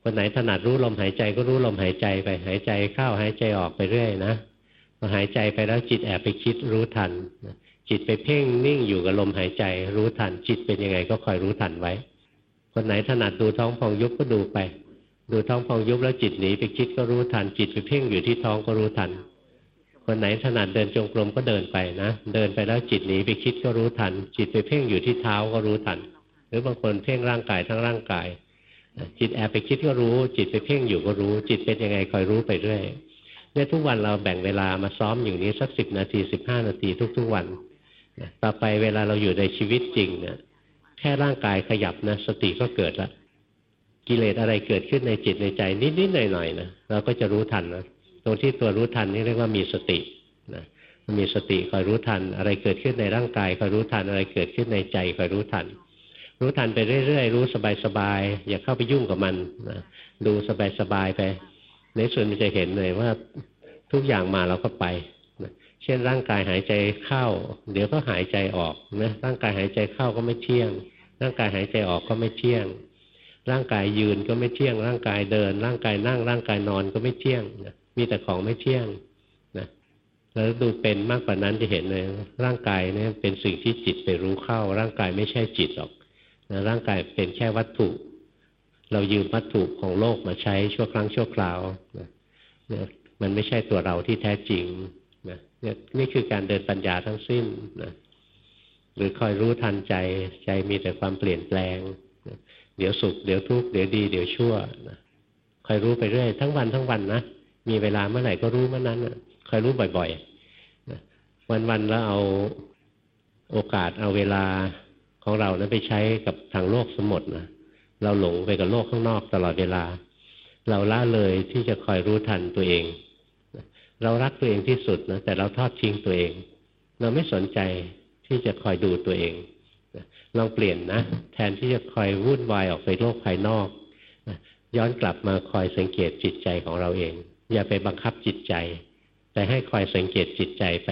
คนไหนถนัดรู้ลมหายใจก็รู้ลมหายใจไปหายใจเข้าหายใจออกไปเรื่อยนะพอหายใจไปแล้วจิตแอบไปคิดรู้ทันจิตไปเพ่งนิ่งอยู่กับลมหายใจ รู้ทันจิตเป็นยังไงก็คอยรู้ทันไว้ คนไหนถนัดดูท้องพองยุบก็ดูไป ดูท้องพองยุบแล้วจิตหนีไปคิดก็รู้ทันจิตไปเพ่งอยู่ที่ท้องก็รู้ทัน คนไหนถนัดเดินจงกรมก็เดินไปนะ เดินไปแล้วจิตหนีไปคิดก็รู้ทัน จิตไปเพ่งอยู่ที่เท้าก็รู้ทัน หรือบางคนเพ่งร่างกายทั้งร่างกาย จิตแอบไปคิดก็รู้ จิตไปเพ่งอยู่ก็รู้ จิตเป็นยังไงคอยรู้ไปเรื่อยเนี่ยทุกวันเราแบ่งเวลามาซ้อมอยู่นี้สักสิบนาทีสิบห้านาทีทุก ๆวันต่อไปเวลาเราอยู่ในชีวิตจริงเนี่ยแค่ร่างกายขยับนะสติก็เกิดละกิเลสอะไรเกิดขึ้นในจิตในใจนิดๆหน่อยๆนะเราก็จะรู้ทันนะ ตรงที่ตัวรู้ทันนี่เรียกว่ามีสตินะมีสติคอยรู้ทัน อะไรเกิดขึ้นในร่างกายคอยรู้ทันอะไรเกิดขึ้นในใจคอยรู้ทัน รู้ทันไปเรื่อยๆ รู้สบายๆอย่าเข้าไปยุ่งกับมันนะดูสบายๆไป ในส่วนมันจะเห็นเลยว่าทุกอย่างมาเราก็ไปนะเช่นร่างกายหายใจเข้า เดี๋ยวก็หายใจออกนะร่างกายหายใจเข้าก็ไม่เที่ยง ร่างกายหายใจออกก็ไม่เที่ยง ร่างกายยืนก็ไม่เที่ยง ร่างกายเดิน ร่างกายนั่ง ร่างกายนอนก็ไม่เที่ยงนะ มีแต่ของไม่เที่ยงนะแล้วดูเป็นมากกว่านั้นจะเห็นเลยร่างกายเนี่ยเป็นสิ่งที่จิตไปรู้เข้า ร่างกายไม่ใช่จิตหรอกนะร่างกายเป็นแค่วัตถุ เรายืมวัตถุของโลกมาใช้ชั่วครั้งชั่วคราวนะเนี่ยมันไม่ใช่ตัวเราที่แท้จริงนะเนี่ยนี่คือการเดินปัญญาทั้งสิ้นนะหรือคอยรู้ทันใจใจมีแต่ความเปลี่ยนแปลงนะเดี๋ยวสุข เดี๋ยวทุกข์เดี๋ยวดี เดี๋ยวชั่วนะคอยรู้ไปเรื่อยทั้งวันทั้งวันนะ มีเวลาเมื่อไหร่ก็รู้เมื่อนั้นคอยรู้บ่อยๆวันๆแล้วเอาโอกาสเอาเวลาของเรานั้นไปใช้กับทางโลกสมดนะเราหลงไปกับโลกข้างนอกตลอดเวลา เราละเลยที่จะคอยรู้ทันตัวเอง เรารักตัวเองที่สุดนะแต่เราทอดทิ้งตัวเอง เราไม่สนใจที่จะคอยดูตัวเองลองเปลี่ยนนะแทนที่จะคอยวุ่นวายออกไปโลกภายนอกย้อนกลับมาคอยสังเกตจิตใจของเราเอง อย่าไปบังคับจิตใจ แต่ให้คอยสังเกตจิตใจไป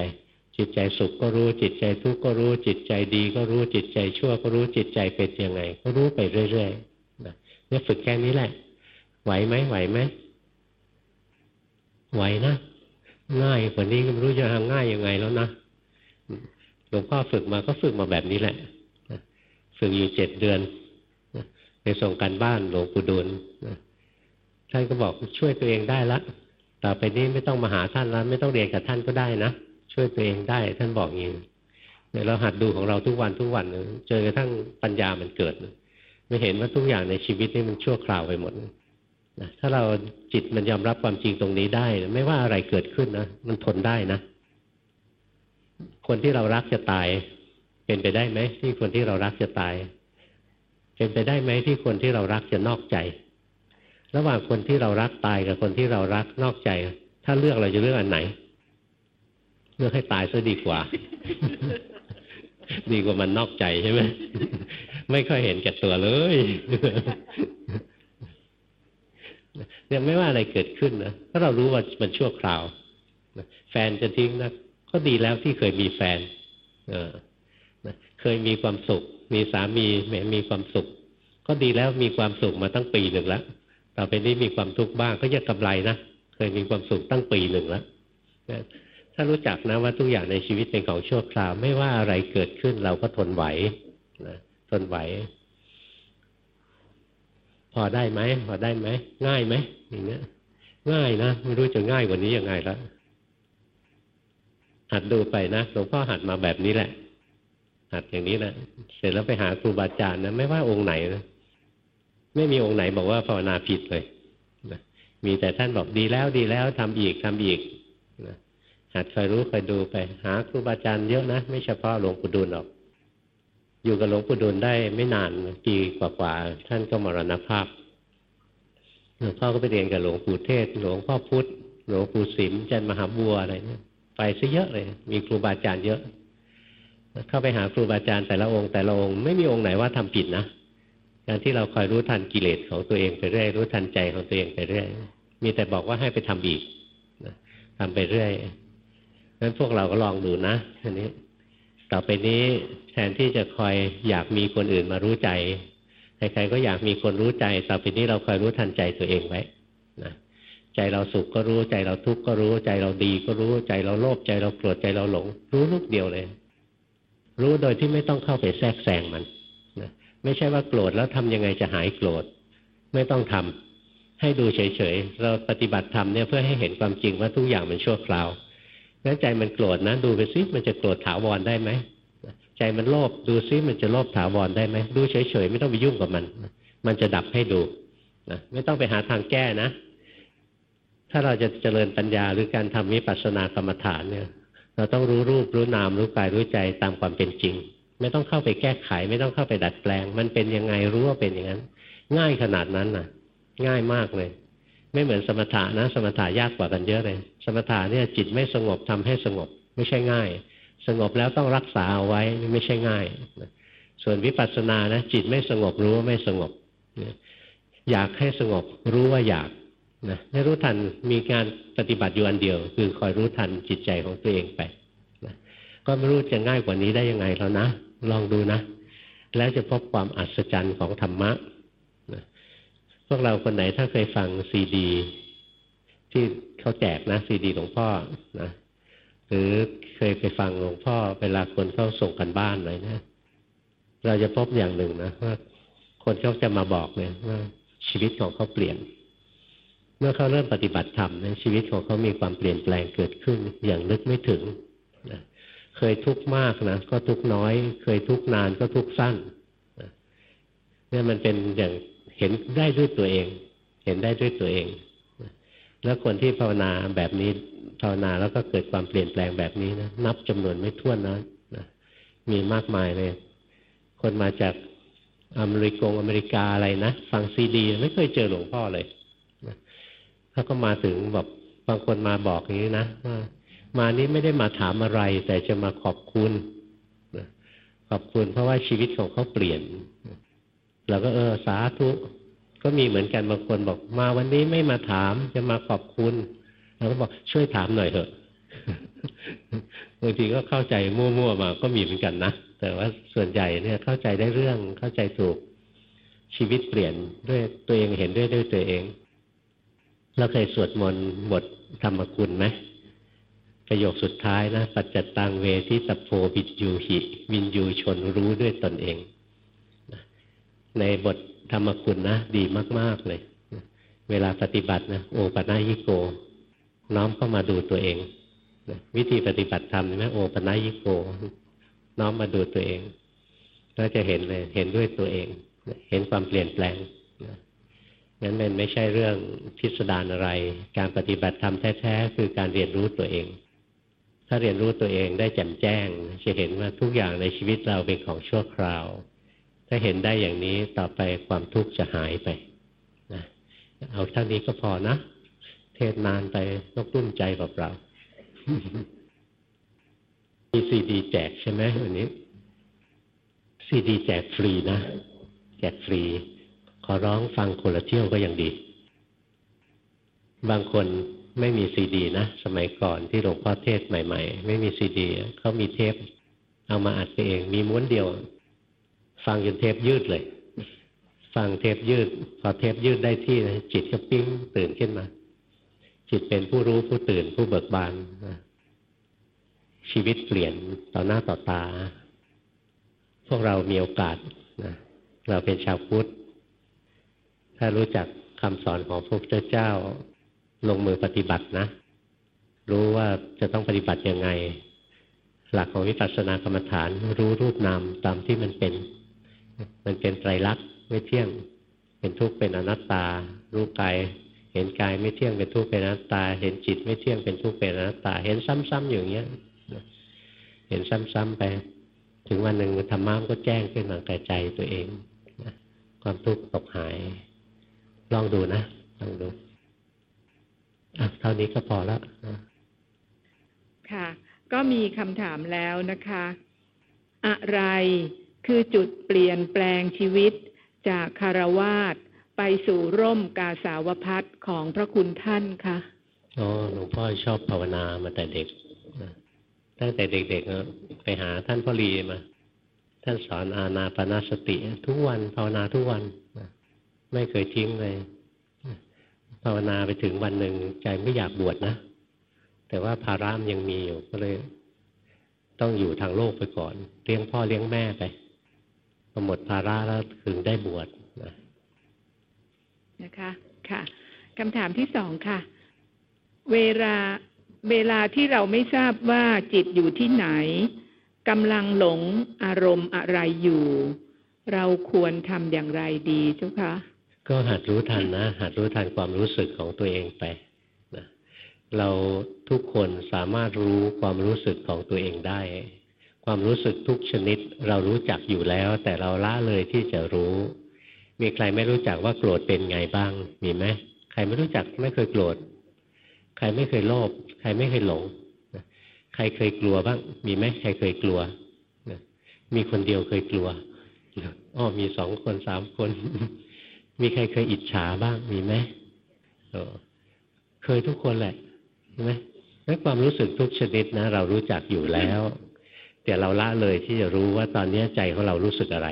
จิตใจสุขก็รู้ จิตใจทุกข์ก็รู้ จิตใจดีก็รู้ จิตใจชั่วก็รู้ จิตใจเป็นยังไง ก็รู้ไปเรื่อยๆนะเนี่ยฝึกแค่นี้แหละ ไหวไหมไหวไหม ไหวนะ ง่ายกว่านี้ก็ไม่รู้จะทำง่ายยังไงแล้วนะ หลวงพ่อฝึกมาก็ฝึกมาแบบนี้แหละ ฝึกอยู่เจ็ดเดือนไปส่งการบ้านหลวงปู่ดูลท่านก็บอกช่วยตัวเองได้ละ ต่อไปนี้ไม่ต้องมาหาท่านแล้ว ไม่ต้องเรียนกับท่านก็ได้นะช่วยตัวเองได้ ท่านบอกอย่างนี้เนี่ยเราหัดดูของเราทุกวันทุกวันเจอกระทั่งปัญญามันเกิดไม่เห็นว่าทุกอย่างในชีวิตนี่มันชั่วคราวไปหมดนะถ้าเราจิตมันยอมรับความจริงตรงนี้ได้ ไม่ว่าอะไรเกิดขึ้นนะมันทนได้นะ คนที่เรารักจะตาย เป็นไปได้ไหมที่คนที่เรารักจะตาย เป็นไปได้ไหมที่คนที่เรารักจะนอกใจ ระหว่างคนที่เรารักตายกับคนที่เรารักนอกใจ ถ้าเลือกเราจะเลือกอันไหน เลือกให้ตายซะดีกว่า ดีกว่ามันนอกใจใช่ไหมไม่ค่อยเห็นแก่ตัวเลยเนี่ยไม่ว่าอะไรเกิดขึ้นนะถ้าเรารู้ว่ามันชั่วคราวแฟนจะทิ้งนะก็ดีแล้วที่เคยมีแฟน เออเคยมีความสุข มีสามีแหมมีความสุข ก็ดีแล้วมีความสุขมาตั้งปีหนึ่งแล้ว ต่อไปนี้มีความทุกข์บ้างก็ยังกำไรนะเคยมีความสุขตั้งปีหนึ่งแล้วถ้ารู้จักนะว่าทุกอย่างในชีวิตเป็นของชั่วคราวไม่ว่าอะไรเกิดขึ้นเราก็ทนไหวนะทนไหว พอได้ไหมพอได้ไหมง่ายไหมอย่างเงี้ย ง่ายนะไม่รู้จะง่ายกว่านี้ยังไงแล้วหัดดูไปนะหลวงพ่อหัดมาแบบนี้แหละหัดอย่างนี้แหละเสร็จแล้วไปหาครูบาอาจารย์นะไม่ว่าองค์ไหนนะ ไม่มีองค์ไหนบอกว่าภาวนาผิดเลยนะมีแต่ท่านบอกดีแล้วดีแล้วทำอีกทำอีกนะหัดคอยรู้คอยดูไป หาครูบาอาจารย์เยอะนะ ไม่เฉพาะหลวงปู่ดูลหรอก อยู่กับหลวงปู่ดูลได้ไม่นานปีกว่าๆท่านก็มรณภาพหลวงพ่อก็ไปเรียนกับหลวงปู่เทศ หลวงพ่อพุธหลวงปู่สิมจันมหาบัวอะไรเนี่ยไปซะเยอะเลย มีครูบาอาจารย์เยอะ เข้าไปหาครูบาอาจารย์แต่ละองค์แต่ละองค์ไม่มีองค์ไหนว่าทำผิดนะ การที่เราคอยรู้ทันกิเลสของตัวเองไปเรื่อยรู้ทันใจของตัวเองไปเรื่อยมีแต่บอกว่าให้ไปทำอีกทำไปเรื่อยนั้นพวกเราก็ลองดูนะอันนี้ ต่อไปนี้แทนที่จะคอยอยากมีคนอื่นมารู้ใจใครๆก็อยากมีคนรู้ใจ ต่อไปนี้เราคอยรู้ทันใจตัวเองไว้นะใจเราสุขก็รู้ใจเราทุกข์ก็รู้ ใจเราดีก็รู้ใจเราโลภใจเราโกรธใจเราหลง รู้ลูกเดียวเลย รู้โดยที่ไม่ต้องเข้าไปแทรกแซงมัน ไม่ใช่ว่าโกรธแล้วทำยังไงจะหายโกรธ ไม่ต้องทำให้ดูเฉยๆ เราปฏิบัติธรรมเนี่ยเพื่อให้เห็นความจริงว่าทุกอย่างมันชั่วคราวงั้นใจมันโกรธนะ ดูไปซิมันจะโกรธถาวรได้ไหมใจมันโลภดูซิมันจะโลภถาวรได้ไหมดูเฉยๆ ไม่ต้องไปยุ่งกับมัน มันจะดับให้ดูนะไม่ต้องไปหาทางแก้นะ ถ้าเราจะเจริญปัญญาหรือการทำวิปัสสนากรรมฐานเนี่ย เราต้องรู้รูปรู้นามรู้กายรู้ใจตามความเป็นจริง ไม่ต้องเข้าไปแก้ไข ไม่ต้องเข้าไปดัดแปลง มันเป็นยังไงรู้ว่าเป็นอย่างนั้น ง่ายขนาดนั้นน่ะ ง่ายมากเลย ไม่เหมือนสมถะนะ สมถะยากกว่ากันเยอะเลย สมถะเนี่ยจิตไม่สงบทำให้สงบ ไม่ใช่ง่าย สงบแล้วต้องรักษาเอาไว้ไม่ใช่ง่าย ส่วนวิปัสสนานะจิตไม่สงบรู้ว่าไม่สงบอยากให้สงบรู้ว่าอยากนะให้รู้ทันมีการปฏิบัติอยู่อันเดียว คือคอยรู้ทันจิตใจของตัวเองไปนะก็ไม่รู้จะง่ายกว่านี้ได้ยังไงแล้วนะ ลองดูนะ แล้วจะพบความอัศจรรย์ของธรรมะนะพวกเราคนไหนถ้าเคยฟังซีดี ที่เขาแจกนะซีดีหลวงพ่อนะหรือเคยไปฟังหลวงพ่อเวลาคนเขาส่งกันบ้านอะไรนะเราจะพบอย่างหนึ่งนะว่าคนเขาจะมาบอกเลยว่าชีวิตของเขาเปลี่ยน เมื่อเขาเริ่มปฏิบัติธรรมนะชีวิตของเขามีความเปลี่ยนแปลงเกิดขึ้นอย่างนึกไม่ถึงนะ เคยทุกข์มากนะก็ทุกข์น้อย เคยทุกข์นานก็ทุกข์สั้นเนี่ยมันเป็นอย่างเห็นได้ด้วยตัวเอง เห็นได้ด้วยตัวเอง แล้วคนที่ภาวนาแบบนี้ภาวนาแล้วก็เกิดความเปลี่ยนแปลงแบบนี้นะนับจำนวนไม่ถ้วนนะนะมีมากมายเลย คนมาจากอเมริกงอเมริกาอะไรนะฟังซีดีไม่เคยเจอหลวงพ่อเลยเขาก็มาถึงแบบบางคนมาบอกอย่างนี้นะว่า มานี้ไม่ได้มาถามอะไร แต่จะมาขอบคุณขอบคุณเพราะว่าชีวิตของเขาเปลี่ยนเราก็เออสาธุก็มีเหมือนกันบางคนบอกมาวันนี้ไม่มาถาม จะมาขอบคุณเราก็บอกช่วยถามหน่อยเถอะบางทีก็เข้าใจมั่วๆมาก็มีเหมือนกันนะแต่ว่าส่วนใหญ่เนี่ยเข้าใจได้เรื่องเข้าใจถูกชีวิตเปลี่ยนด้วยตัวเองเห็นด้วยด้วยตัวเอง เราเคยสวดมนต์บทธรรมคุณไหม ประโยคสุดท้ายนะปัจจตังเวทิตโพวิจูหิวินยูชนรู้ด้วยตนเอง ในบทธรรมคุณนะดีมาก ๆ เลย เวลาปฏิบัตินะโอปัญญิโก น้อมเข้ามาดูตัวเองวิธีปฏิบัติธรรมใช่ไหมโอปัญญิโก น้อมมาดูตัวเองก็จะเห็นเลยเห็นด้วยตัวเอง เห็นความเปลี่ยนแปลงนั้นมันไม่ใช่เรื่องพิสดารอะไร การปฏิบัติธรรมแท้ๆคือการเรียนรู้ตัวเอง ถ้าเรียนรู้ตัวเองได้แจ่มแจ้ง จะเห็นว่าทุกอย่างในชีวิตเราเป็นของชั่วคราว ถ้าเห็นได้อย่างนี้ต่อไปความทุกข์จะหายไปนะเอาเท่านี้ก็พอนะ เทศนานไปนกตุ้มใจเปล่าๆมีซีดีแจกใช่ไหมวันนี้ซีดีแจกฟรีนะ แจกฟรี ขอร้องฟังคนละเที่ยวก็ยังดี บางคน ไม่มีซีดีนะ สมัยก่อนที่หลวงพ่อเทศใหม่ ๆ ไม่มีซีดีเขามีเทป เอามาอัดไปเอง มีม้วนเดียว ฟังจนเทปยืดเลย ฟังเทปยืด พอเทปยืดได้ที่นะจิตก็ปิ้งตื่นขึ้นมา จิตเป็นผู้รู้ผู้ตื่นผู้เบิกบานชีวิตเปลี่ยนต่อหน้าต่อตา พวกเรามีโอกาสนะเราเป็นชาวพุทธถ้ารู้จักคำสอนของพระพุทธเจ้า ลงมือปฏิบัตินะ รู้ว่าจะต้องปฏิบัติยังไง หลักของวิปัสสนากรรมฐาน รู้รูปนามตามที่มันเป็น มันเป็นไตรลักษณ์ไม่เที่ยง เป็นทุกข์เป็นอนัตตา รู้กายเห็นกายไม่เที่ยงเป็นทุกข์เป็นอนัตตา เห็นจิตไม่เที่ยงเป็นทุกข์เป็นอนัตตา เห็นซ้ำๆอย่างเงี้ยเห็นซ้ำๆไป ถึงวันหนึ่งธรรมะก็แจ้งขึ้นมาแก่ใจตัวเองความทุกข์ตกหาย ลองดูนะลองดู เท่านี้ก็พอแล้วค่ะ ก็มีคำถามแล้วนะคะ อะไรคือจุดเปลี่ยนแปลงชีวิตจากคารวาสไปสู่ร่มกาสาวพัดของพระคุณท่านคะอ๋อหลวงพ่อชอบภาวนามาแต่เด็กตั้งแต่เด็กๆไปหาท่านพ่อรีมา ท่านสอนอาณาปณสติ ทุกวันภาวนาทุกวัน ไม่เคยทิ้งเลย ภาวนาไปถึงวันหนึ่งใจไม่อยากบวชนะ แต่ว่าภารามยังมีอยู่ก็เลย ต้องอยู่ทางโลกไปก่อน เลี้ยงพ่อเลี้ยงแม่ไปพอหมดภาระแล้วถึงได้บวชนะนะคะ ค่ะคำถามที่สองค่ะ เวลาเวลาที่เราไม่ทราบว่าจิตอยู่ที่ไหนกำลังหลงอารมณ์อะไรอยู่ เราควรทำอย่างไรดีเจ้าคะ ก็หัดรู้ทันนะ หัดรู้ทันความรู้สึกของตัวเองไปนะเราทุกคนสามารถรู้ความรู้สึกของตัวเองได้ ความรู้สึกทุกชนิดเรารู้จักอยู่แล้ว แต่เราละเลยที่จะรู้ มีใครไม่รู้จักว่าโกรธเป็นไงบ้าง มีไหมใครไม่รู้จักไม่เคยโกรธ ใครไม่เคยโลภใครไม่เคยหลงใครเคยกลัวบ้าง มีไหมใครเคยกลัวมีคนเดียวเคยกลัวอ๋อมีสองคนสามคน มีใครเคยอิจฉาบ้างมีไหมเคยทุกคนแหละใช่ไหมและความรู้สึกทุกชนิดนะ เรารู้จักอยู่แล้ว แต่เราละเลยที่จะรู้ว่าตอนนี้ใจของเรารู้สึกอะไร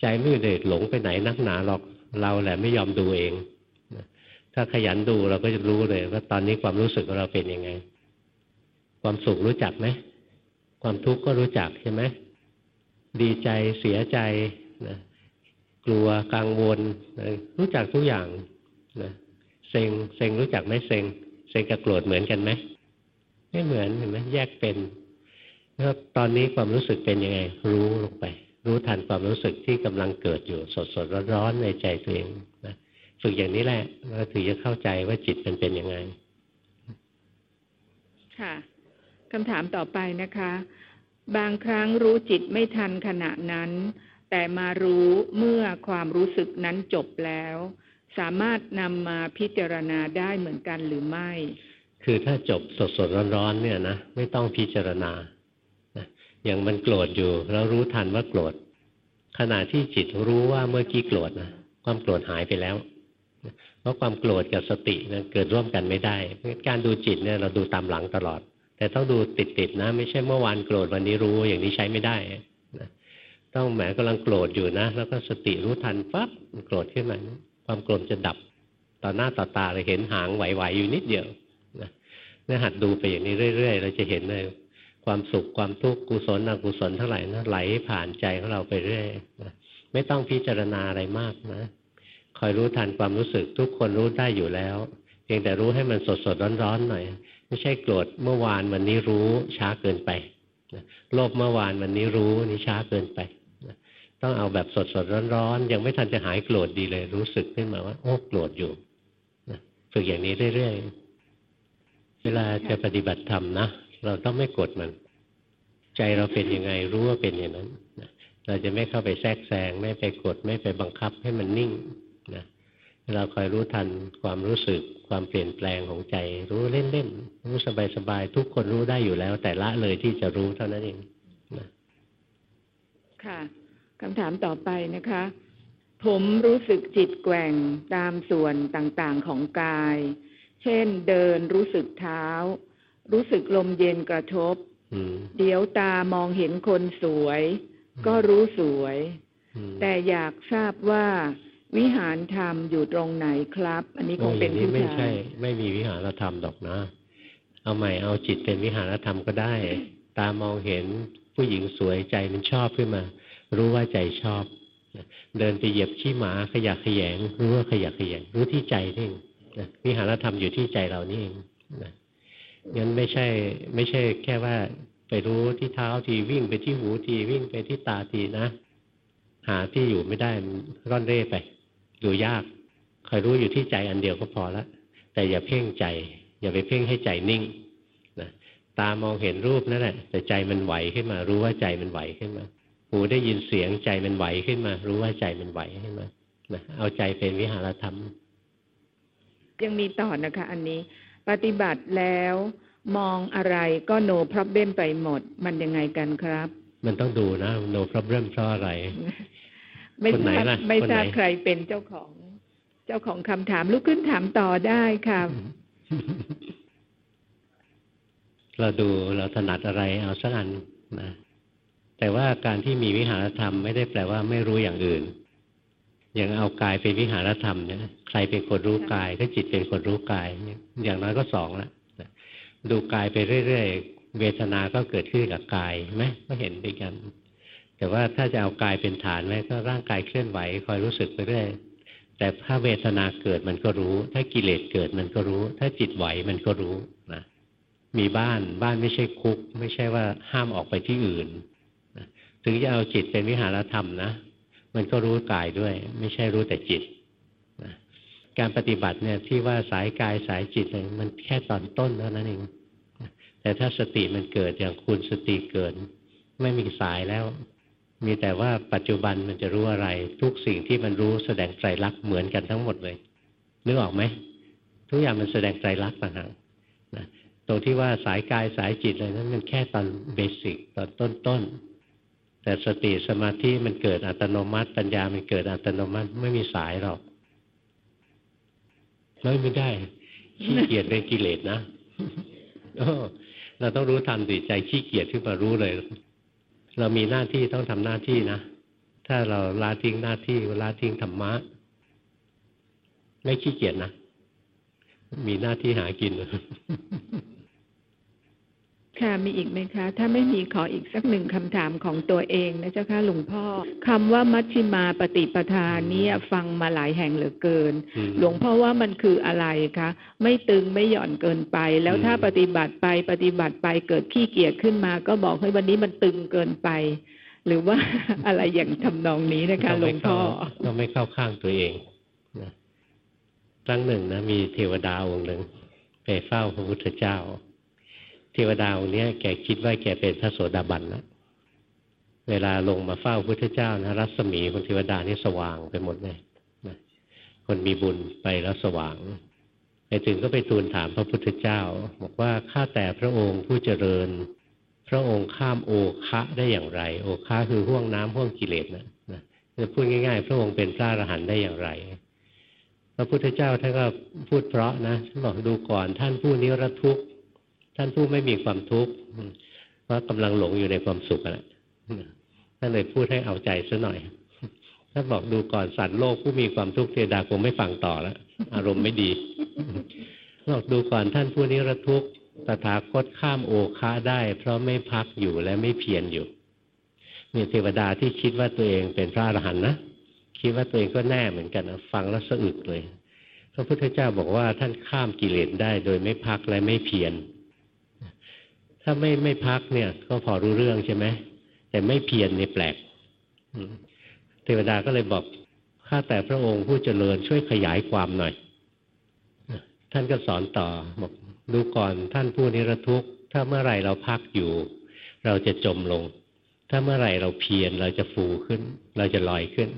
ใจไม่ได้หลงไปไหนนักหนาหรอกเราแหละไม่ยอมดูเองถ้าขยันดูเราก็จะรู้เลย ว่าตอนนี้ความรู้สึกของเราเป็นยังไง ความสุขรู้จักไหมความทุกข์ก็รู้จักใช่ไหมดีใจเสียใจนะ กลัวกังวลรู้จักทุกอย่างนะเซ็งเซ็งรู้จักไหมเซ็งเซ็งกับโกรธเหมือนกันไหมไม่เหมือนเห็นไหมแยกเป็นแล้วตอนนี้ความรู้สึกเป็นยังไง รู้ลงไป รู้ทันความรู้สึกที่กำลังเกิดอยู่สดสดร้อนๆในใจตัวเองนะฝึกอย่างนี้แหละเราถึงจะเข้าใจว่าจิตมันเป็นยังไง ค่ะคำถามต่อไปนะคะ บางครั้งรู้จิตไม่ทันขณะนั้น แต่มารู้เมื่อความรู้สึกนั้นจบแล้ว สามารถนำมาพิจารณาได้เหมือนกันหรือไม่ คือถ้าจบสดสดร้อนๆเนี่ยนะไม่ต้องพิจารณาอย่างมันโกรธอยู่ แล้วรู้ทันว่าโกรธขณะที่จิตรู้ว่าเมื่อกี้โกรธนะความโกรธหายไปแล้ว เพราะความโกรธกับสตินะเกิดร่วมกันไม่ได้ การดูจิตเนี่ยเราดูตามหลังตลอด แต่ต้องดูติดๆนะ ไม่ใช่เมื่อวานโกรธวันนี้รู้อย่างนี้ใช้ไม่ได้ ต้องแหมกำลังโกรธอยู่นะ แล้วก็สติรู้ทันปั๊บโกรธขึ้นมาความโกรธจะดับต่อหน้าต่อตาเลยเห็นหางไหวๆอยู่นิดเดียวนะเนี่ยหัดดูไปอย่างนี้เรื่อย ๆ เราจะเห็นเลยความสุขความทุกข์กุศลอกุศลเท่าไหร่นะไหลผ่านใจของเราไปเรื่อยนะไม่ต้องพิจารณาอะไรมากนะคอยรู้ทันความรู้สึกทุกคนรู้ได้อยู่แล้ว เพียงแต่รู้ให้มันสดสดร้อนๆหน่อย ไม่ใช่โกรธเมื่อวานวันนี้รู้ช้าเกินไปโลภเมื่อวานวันนี้รู้นี่ช้าเกินไป ต้องเอาแบบสดสดร้อนๆยังไม่ทันจะหายโกรธดีเลย รู้สึกขึ้นมาว่าโอ้โกรธอยู่ฝึกอย่างนี้เรื่อยๆเวลาจะปฏิบัติธรรมนะเราต้องไม่กดมัน ใจเราเป็นยังไงรู้ว่าเป็นอย่างนั้นเราจะไม่เข้าไปแทรกแซงไม่ไปกด ไม่ไปบังคับให้มันนิ่งนะเราคอยรู้ทันความรู้สึกความเปลี่ยนแปลงของใจ รู้เล่นๆรู้สบายๆทุกคนรู้ได้อยู่แล้ว แต่ละเลยที่จะรู้เท่านั้นเองนะค่ะ คำถามต่อไปนะคะ ผมรู้สึกจิตแกว่งตามส่วนต่างๆของกาย เช่นเดินรู้สึกเท้า รู้สึกลมเย็นกระทบเดี๋ยวตามองเห็นคนสวย ก็รู้สวย แต่อยากทราบว่าวิหารธรรมอยู่ตรงไหนครับ อันนี้คงเป็นผู้ชายไม่ใช่ ไม่มีวิหารธรรมดอกนะ เอาใหม่เอาจิตเป็นวิหารธรรมก็ได้ ตามองเห็นผู้หญิงสวยใจมันชอบขึ้นมา รู้ว่าใจชอบ เดินไปเหยียบขี้หมาขยักขยง รู้ว่าขยักขยง รู้ที่ใจนี่เองวิหารธรรมอยู่ที่ใจเรานี่เองนะงั้นไม่ใช่ ไม่ใช่แค่ว่าไปรู้ที่เท้าทีวิ่งไปที่หูทีวิ่งไปที่ตาทีนะหาที่อยู่ไม่ได้ร่อนเร่ไป อยู่ยากคอยรู้อยู่ที่ใจอันเดียวก็พอละแต่อย่าเพ่งใจ อย่าไปเพ่งให้ใจนิ่งนะตามองเห็นรูปนั่นแหละแต่ใจมันไหวขึ้นมา รู้ว่าใจมันไหวขึ้นมา หูได้ยินเสียงใจมันไหวขึ้นมา รู้ว่าใจมันไหวขึ้นมานะเอาใจเป็นวิหารธรรม ยังมีต่อนะคะ อันนี้ ปฏิบัติแล้วมองอะไรก็ no problem ไปหมด มันยังไงกันครับ มันต้องดูนะ no problem เพราะอะไร ไม่ทราบไม่ทราบใครเป็นเจ้าของ เจ้าของคำถามลุกขึ้นถามต่อได้ค่ะเราดูเราถนัดอะไรเอาสักอันนะ แต่ว่าการที่มีวิหารธรรมไม่ได้แปลว่าไม่รู้อย่างอื่น อย่างเอากายเป็นวิหารธรรมเนี่ยใครเป็นคนรู้กาย ถ้าจิตเป็นคนรู้กาย อย่างน้อยก็สองละดูกายไปเรื่อยๆ เวทนาก็เกิดขึ้นกับกายไหมก็เห็นด้วยกัน แต่ว่าถ้าจะเอากายเป็นฐานไว้ก็ร่างกายเคลื่อนไหวคอยรู้สึกไปเรื่อยแต่ถ้าเวทนาเกิดมันก็รู้ ถ้ากิเลสเกิดมันก็รู้ ถ้าจิตไหวมันก็รู้นะมีบ้านบ้านไม่ใช่คุก ไม่ใช่ว่าห้ามออกไปที่อื่น ถึงจะเอาจิตเป็นวิหารธรรมนะ มันก็รู้กายด้วย ไม่ใช่รู้แต่จิตนะการปฏิบัติเนี่ยที่ว่าสายกายสายจิตเลยมันแค่ตอนต้นเท่านั้นเองแต่ถ้าสติมันเกิดอย่างคุณสติเกิด ไม่มีสายแล้ว มีแต่ว่าปัจจุบันมันจะรู้อะไร ทุกสิ่งที่มันรู้แสดงใจรักเหมือนกันทั้งหมดเลยนึกออกไหมทุกอย่างมันแสดงใจรักต่างหากนะตรงที่ว่าสายกายสายจิตอะไรนั้นมันแค่ตอนเบสิกตอนต้นๆ แต่สติสมาธิมันเกิดอัตโนมัติ ปัญญามันเกิดอัตโนมัติไม่มีสายหรอกไม่ไม่ได้ขี้เกียจเป็นกิเลสนะเราต้องรู้ทันสิใจขี้เกียจขึ้นมารู้เลย เรามีหน้าที่ต้องทำหน้าที่นะถ้าเราลาทิ้งหน้าที่ลาทิ้งธรรมะ ไม่ขี้เกียจนะมีหน้าที่หากิน ค่ะมีอีกไหมคะ ถ้าไม่มีขออีกสักหนึ่งคำถามของตัวเองนะเจ้าค่ะหลวงพ่อคำว่ามัชชิมาปฏิปทานี้ฟังมาหลายแห่งเหลือเกิน หลวงพ่อว่ามันคืออะไรคะไม่ตึงไม่หย่อนเกินไป แล้วถ้าปฏิบัติไปปฏิบัติไปเกิดขี้เกียจขึ้นมา ก็บอกให้วันนี้มันตึงเกินไป หรือว่าอะไรอย่างทำนองนี้นะคะหลวงพ่อเราไม่เข้าข้างตัวเองนะครั้งหนึ่งนะมีเทวดาองค์หนึ่งไปเฝ้าพระพุทธเจ้า เทวดาองค์นี้แกคิดว่าแกเป็นพระโสดาบันแล้วเวลาลงมาเฝ้าพุทธเจ้านะรัศมีของเทวดานี่สว่างไปหมดเลยนะคนมีบุญไปแล้วสว่างไปถึงก็ไปทูลถามพระพุทธเจ้า บอกว่าข้าแต่พระองค์ผู้เจริญ พระองค์ข้ามโอคะได้อย่างไร โอคะคือห่วงน้ำห่วงกิเลสนะนะจะพูดง่าย ๆ พระองค์เป็นพระอรหันต์ได้อย่างไร พระพุทธเจ้าท่านก็พูดเพราะนะท่านบอกดูก่อนท่านผู้นิรทุกข์ ท่านผู้ไม่มีความทุกข์เพราะกำลังหลงอยู่ในความสุขแหละท่านเลยพูดให้เอาใจซะหน่อยท่านบอกดูก่อนสัตว์โลกผู้มีความทุกข์เทดาคงไม่ฟังต่อแล้วอารมณ์ไม่ดีบอกดูก่อนท่านผู้นี้ระทุกข์ตถาคตข้ามโอคาได้ เพราะไม่พักอยู่และไม่เพียรอยู่มีเทวดาที่คิดว่าตัวเองเป็นพระอรหันต์นะคิดว่าตัวเองก็แน่เหมือนกันนะฟังแล้วสะอึกเลย พระพุทธเจ้าบอกว่าท่านข้ามกิเลสได้โดยไม่พักและไม่เพียร ถ้าไม่ไม่พักเนี่ย ก็พอรู้เรื่องใช่ไหมแต่ไม่เพียรนี่ยแปลกเทวดาก็เลยบอกข้าแต่พระองค์ผู้เจริญช่วยขยายความหน่อย ท่านก็สอนต่อบอกดูก่อนท่านผู้นิรทุกข์ ถ้าเมื่อไรเราพักอยู่ เราจะจมลง ถ้าเมื่อไหร่เราเพียรเราจะฟูขึ้น เราจะลอยขึ้น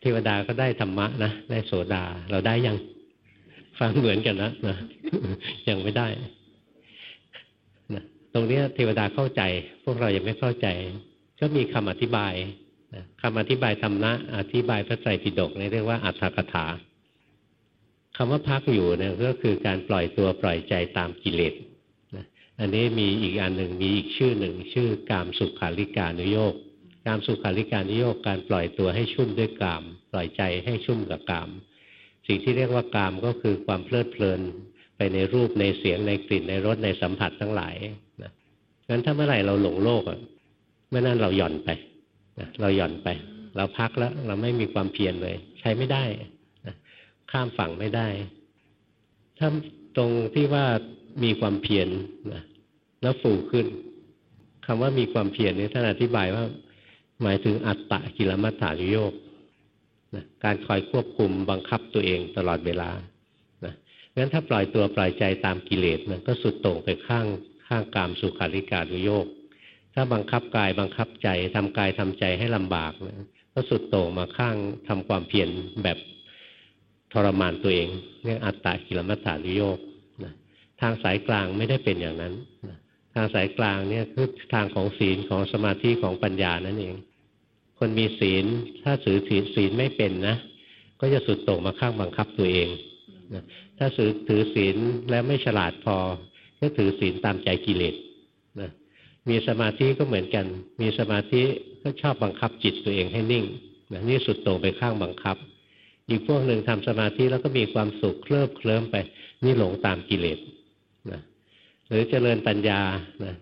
เทวดาก็ได้ธรรมะนะได้โสดา เราได้ยัง ฟังเหมือนกันนะนะยังไม่ได้ ตรงนี้เทวดาเข้าใจ พวกเรายังไม่เข้าใจ ก็มีคำอธิบายคำอธิบายธรรมะอธิบายพระไตรปิฎกนี่เรียกว่าอัตถกถาคำว่าพักอยู่เนี่ยก็คือการปล่อยตัวปล่อยใจตามกิเลสอันนี้มีอีกอันหนึ่งมีอีกชื่อหนึ่ง ชื่อกามสุขาริการุโยกกามสุขาริการุโยกการปล่อยตัวให้ชุ่มด้วยกาม ปล่อยใจให้ชุ่มกับกาม สิ่งที่เรียกว่ากามก็คือความเพลิดเพลินไปในรูปในเสียงในกลิ่นในรสในสัมผัสทั้งหลาย งั้นถ้าเมื่อไหร่เราหลงโลกอะเมื่อนั้นเราหย่อนไปนะเราหย่อนไป เราพักแล้ว เราไม่มีความเพียรเลย ใช้ไม่ได้นะข้ามฝั่งไม่ได้ ถ้าตรงที่ว่ามีความเพียรนะแล้วฟูขึ้นคำว่ามีความเพียรนี้ท่านอธิบายว่า หมายถึงอัตตะกิลมัฏฐานุโยกนะการคอยควบคุมบังคับตัวเองตลอดเวลานะงั้นถ้าปล่อยตัวปล่อยใจตามกิเลสมันก็สุดโต่งไปข้าง ข้างกามสุขาริการุโยกถ้าบังคับกายบังคับใจทำกายทำใจให้ลำบากนะก็สุดโต่งมาข้างทำความเพียรแบบทรมานตัวเองเรียกอัตตะกิลมัฏฐานุโยกนะทางสายกลางไม่ได้เป็นอย่างนั้นนะทางสายกลางเนี่ยคือทางของศีลของสมาธิของปัญญานั่นเอง คนมีศีลถ้าถือศีลศีลไม่เป็นนะ ก็จะสุดโต่งมาข้างบังคับตัวเองนะถ้าถือถือศีลแล้วไม่ฉลาดพอ ก็ถือศีลตามใจกิเลสนะมีสมาธิก็เหมือนกัน มีสมาธิก็ชอบบังคับจิตตัวเองให้นิ่งนะนี่สุดโต่งไปข้างบังคับ อีกพวกหนึ่งทำสมาธิแล้วก็มีความสุขเคลิบเคลิ้มไป นี่หลงตามกิเลสนะหรือเจริญปัญญานะ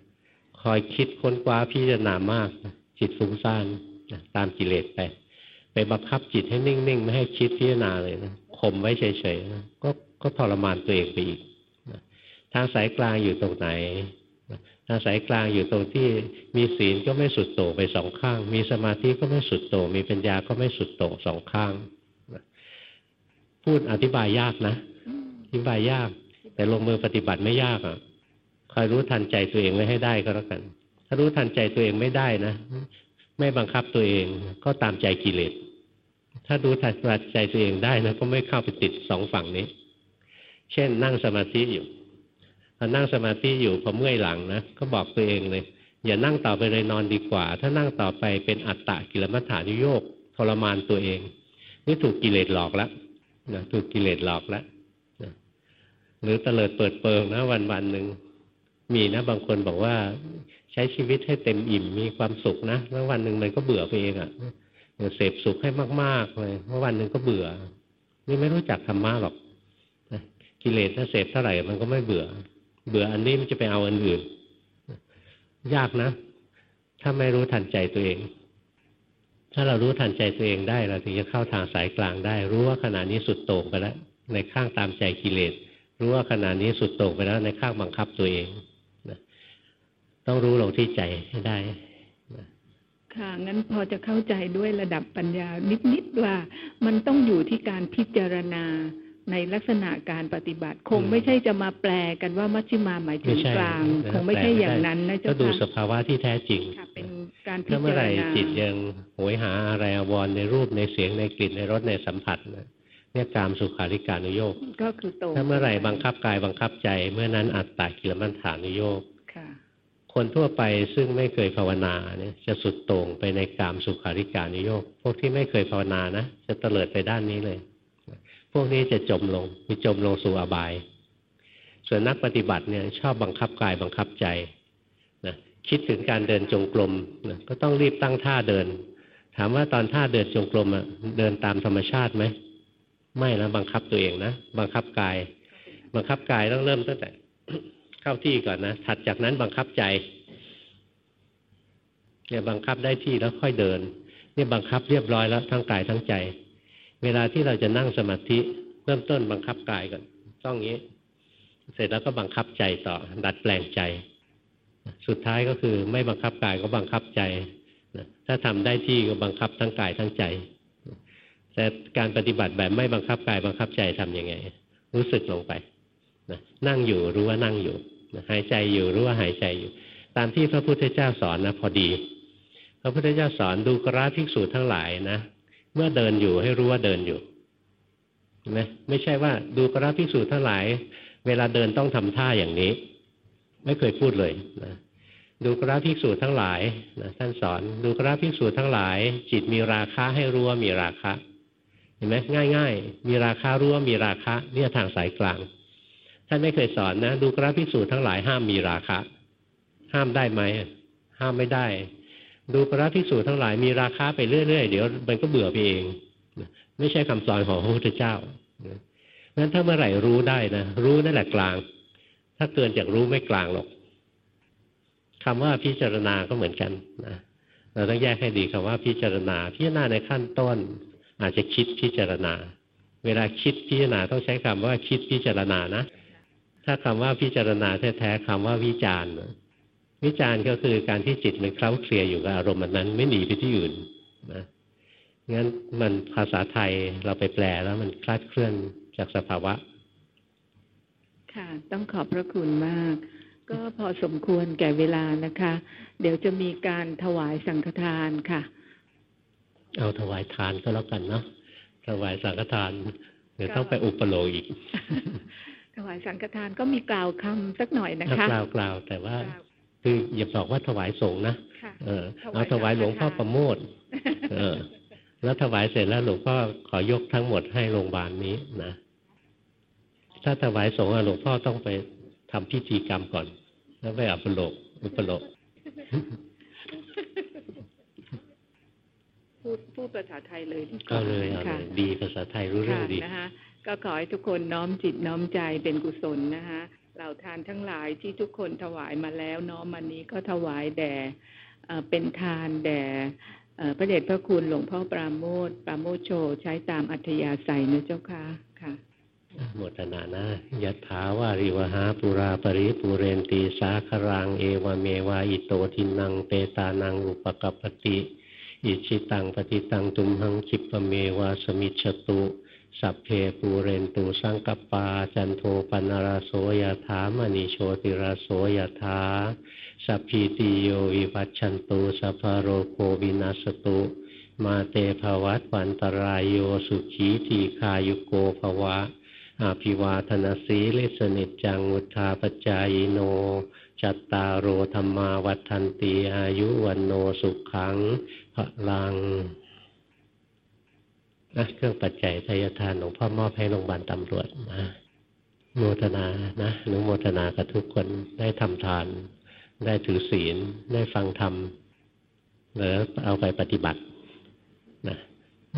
คอยคิดค้นคว้าพิจารณามากนะจิตฟุ้งซ่านนะตามกิเลสไป ไปบังคับจิตให้นิ่งๆ ไม่ให้คิดพิจารณาเลยนะข่มไว้เฉยๆนะก็ก็ทรมานตัวเองไปอีก ทางสายกลางอยู่ตรงไหน ทางสายกลางอยู่ตรงที่มีศีลก็ไม่สุดโต่งไปสองข้าง มีสมาธิก็ไม่สุดโต่งมีปัญญาก็ไม่สุดโต่งสองข้าง พูดอธิบายยากนะ อธิบายยาก แต่ลงมือปฏิบัติไม่ยากอะคอยรู้ทันใจตัวเองไว้ให้ได้ก็แล้วกัน ถ้ารู้ทันใจตัวเองไม่ได้นะ ไม่บังคับตัวเองก็ตามใจกิเลส ถ้ารู้ทันใจตัวเองได้นะก็ไม่เข้าไปติดสองฝั่งนี้ เช่นนั่งสมาธิอยู่ พอนั่งสมาธิอยู่พอเมื่อยหลังนะก็บอกตัวเองเลย อย่านั่งต่อไปเลยนอนดีกว่า ถ้านั่งต่อไปเป็นอัตตะกิลมัฏฐานุโยกทรมานตัวเอง นี่ถูกกิเลสหลอกแล้วนะถูกกิเลสหลอกแล้วนะหรือเตลิดเปิดเปิงนะวันวันหนึ่งมีนะบางคนบอกว่าใช้ชีวิตให้เต็มอิ่มมีความสุขนะแล้ววันหนึ่งมันก็เบื่อไปเองอะ่ะเสพสุขให้มากๆเลยเพราะวันหนึ่งก็เบื่อ นี่ไม่รู้จักธรรมะหรอกกิเลสถ้าเสพเท่าไหร่มันก็ไม่เบื่อ เบื่ออันนี้มันจะไปเอาอันอื่น ยากนะ ถ้าไม่รู้ทันใจตัวเอง ถ้าเรารู้ทันใจตัวเองได้ เราถึงจะเข้าทางสายกลางได้ รู้ว่าขณะนี้สุดโต่งไปแล้ว ในข้างตามใจกิเลส รู้ว่าขณะนี้สุดโต่งไปแล้ว ในข้างบังคับตัวเองต้องรู้ลงที่ใจให้ได้ค่ะ งั้นพอจะเข้าใจด้วยระดับปัญญานิดๆว่า มันต้องอยู่ที่การพิจารณา ในลักษณะการปฏิบัติ คงไม่ใช่จะมาแปลกันว่ามัชฌิมาหมายถึงกลาง คงไม่ใช่อย่างนั้นนะเจ้าค่ะก็ดูสภาวะที่แท้จริงค่ะเป็นการพิถ้าเมื่อจาไหรร่ณาจิตยังโหยหาอะไรอวรณ์ในรูปในเสียงในกลิ่นในรสในสัมผัสนะเนี่ยกามสุขาริการนุโยกก็คือโตถ้าเมื่อไหร่บังคับกายบังคับใจ เมื่อนั้นอัตตากิลมัฏฐานุโยกค่ะคนทั่วไปซึ่งไม่เคยภาวนาเนี่ยจะสุดโต่งไปในกามสุขาริการนิโยกพวกที่ไม่เคยภาวนานะจะเตลิดไปด้านนี้เลย พวกนี้จะจมลงมีจมลงสู่อบาย ส่วนนักปฏิบัติเนี่ยชอบบังคับกายบังคับใจนะคิดถึงการเดินจงกรมนะก็ต้องรีบตั้งท่าเดิน ถามว่าตอนท่าเดินจงกรมอะเดินตามธรรมชาติไหมไม่นะบังคับตัวเองนะบังคับกาย บังคับกายต้องเริ่มตั้งแต่เข้าที่ก่อนนะถัดจากนั้นบังคับใจเนี่ยบังคับได้ที่แล้วค่อยเดิน เนี่ยบังคับเรียบร้อยแล้วทั้งกายทั้งใจ เวลาที่เราจะนั่งสมาธิเริ่มต้นบังคับกายก่อนต้องงี้ เสร็จแล้วก็บังคับใจต่อ ดัดแปลงใจ สุดท้ายก็คือไม่บังคับกายก็บังคับใจถ้าทำได้ที่ก็บังคับทั้งกายทั้งใจ แต่การปฏิบัติแบบไม่บังคับกายบังคับใจทํำยังไง รู้สึกลงไปนะนั่งอยู่รู้ว่านั่งอยู่นะหายใจอยู่รู้ว่าหายใจอยู่ ตามที่พระพุทธเจ้าสอนนะพอดี พระพุทธเจ้าสอนดูกราภิกษุทั้งหลายนะ เมื่อเดินอยู่ให้รู้ว่าเดินอยู่เห็นไหมไม่ใช่ว่าดูกราภิกษุทั้งหลาย เวลาเดินต้องทำท่าอย่างนี้ ไม่เคยพูดเลยนะดูกราภิกษุทั้งหลายนะท่านสอนดูกราภิกษุทั้งหลาย จิตมีราคะให้รู้ว่ามีราคะเห็นไหมง่าย ๆ มีราคารู้ว่ามีราคะเนี่ยทางสายกลาง ท่านไม่เคยสอนนะ ดูกราภิกษุทั้งหลายห้ามมีราคะ ห้ามได้ไหมห้ามไม่ได้ ดูกราภิกษุทั้งหลายมีราคาไปเรื่อยๆ เดี๋ยวมันก็เบื่อไปเอง ไม่ใช่คำสอนของพระพุทธเจ้างั้นถ้าเมื่อไหร่รู้ได้นะรู้นั่นแหละกลาง ถ้าเกินจากรู้ไม่กลางหรอกคำว่าพิจารณาก็เหมือนกันนะเราต้องแยกให้ดีคำว่าพิจารณา พิจารณาในขั้นต้น อาจจะคิดพิจารณา เวลาคิดพิจารณาต้องใช้คำว่าคิดพิจารณานะ ถ้าคำว่าพิจารณาแท้ๆคำว่าวิจารณ์ วิจารณ์ก็คือการที่จิตมันเคล้าเคลียอยู่กับอารมณ์นั้น ไม่หนีไปที่อื่นนะงั้นมันภาษาไทยเราไปแปลแล้วมันคลาดเคลื่อนจากสภาวะ ค่ะ ต้องขอบพระคุณมาก ก็พอสมควรแก่เวลานะคะ เดี๋ยวจะมีการถวายสังฆทานค่ะ เอาถวายทานก็แล้วกันเนาะถวายสังฆทานเดี๋ยวต้องไปอุปโลกอีกถวายสังฆทานก็มีกล่าวคำสักหน่อยนะคะกล่าวกล่าวแต่ว่า คืออย่าบอกว่าถวายสงฆ์นะค่ะเออเอาถวายหลวงพ่อประโมทเออ แล้วถวายเสร็จแล้วหลวงพ่อขอยกทั้งหมดให้โรงพยาบาลนี้นะถ้าถวายสงฆ์อะหลวงพ่อต้องไปทำพิธีกรรมก่อน แล้วไปอัปโลกอุปโลกพูดพูดภาษาไทยเลยดีกก็ว่าเลยเอาเลค่ะยดีภาษาไทยรู้เรื่องค่ะดีนะคะก็ขอให้ทุกคนน้อมจิตน้อมใจเป็นกุศลนะคะ เหล่าทานทั้งหลายที่ทุกคนถวายมาแล้วน้อมมันนี้ก็ถวายแด่เป็นทานแด่พระเดชพระคุณหลวงพ่อปราโมทปราโมทโชใช้ตามอัธยาศัยนะเจ้าค่ะค่ะโมทนานะยะถาวาริวหาปุราปริปุเรนตีสาครังเอวเมวะอิโตทินังเปตานังอุปกปปติ อิชิตังปฏิตังตุมหังจิปเมวะสมิจฉตุ สัพเพปูเรนตุสังกปา จันโทปนารโสยถามณีโชติราโสยถาสัพพีติโยวิวัชชันตุสัพพโรโควินาสตุ มาเตภวัตวันตรายโยสุขีทีคายุโกภวะอาภิวาธนาสีลิสนิจังวุธาปจายโน จัตตาโอธรรมาวัฏันตีอายุวันโนสุขังพลัง นะเครื่องปัจจัยทายทานหลวงพ่อมอบให้โรงพยาบาลตำรวจนะโมทนานะอนุโมทนากับทุกคนได้ทำทาน ได้ถือศีล ได้ฟังธรรมแล้วเอาไปปฏิบัตินะ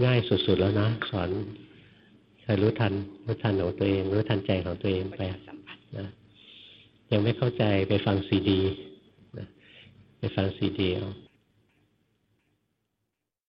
ง่ายสุด ๆ แล้วนะ สอนใครรู้ทันรู้ทันของตัวเอง รู้ทันใจของตัวเองไปนะยังไม่เข้าใจไปฟังซีดีนะไปฟังซีดีเอา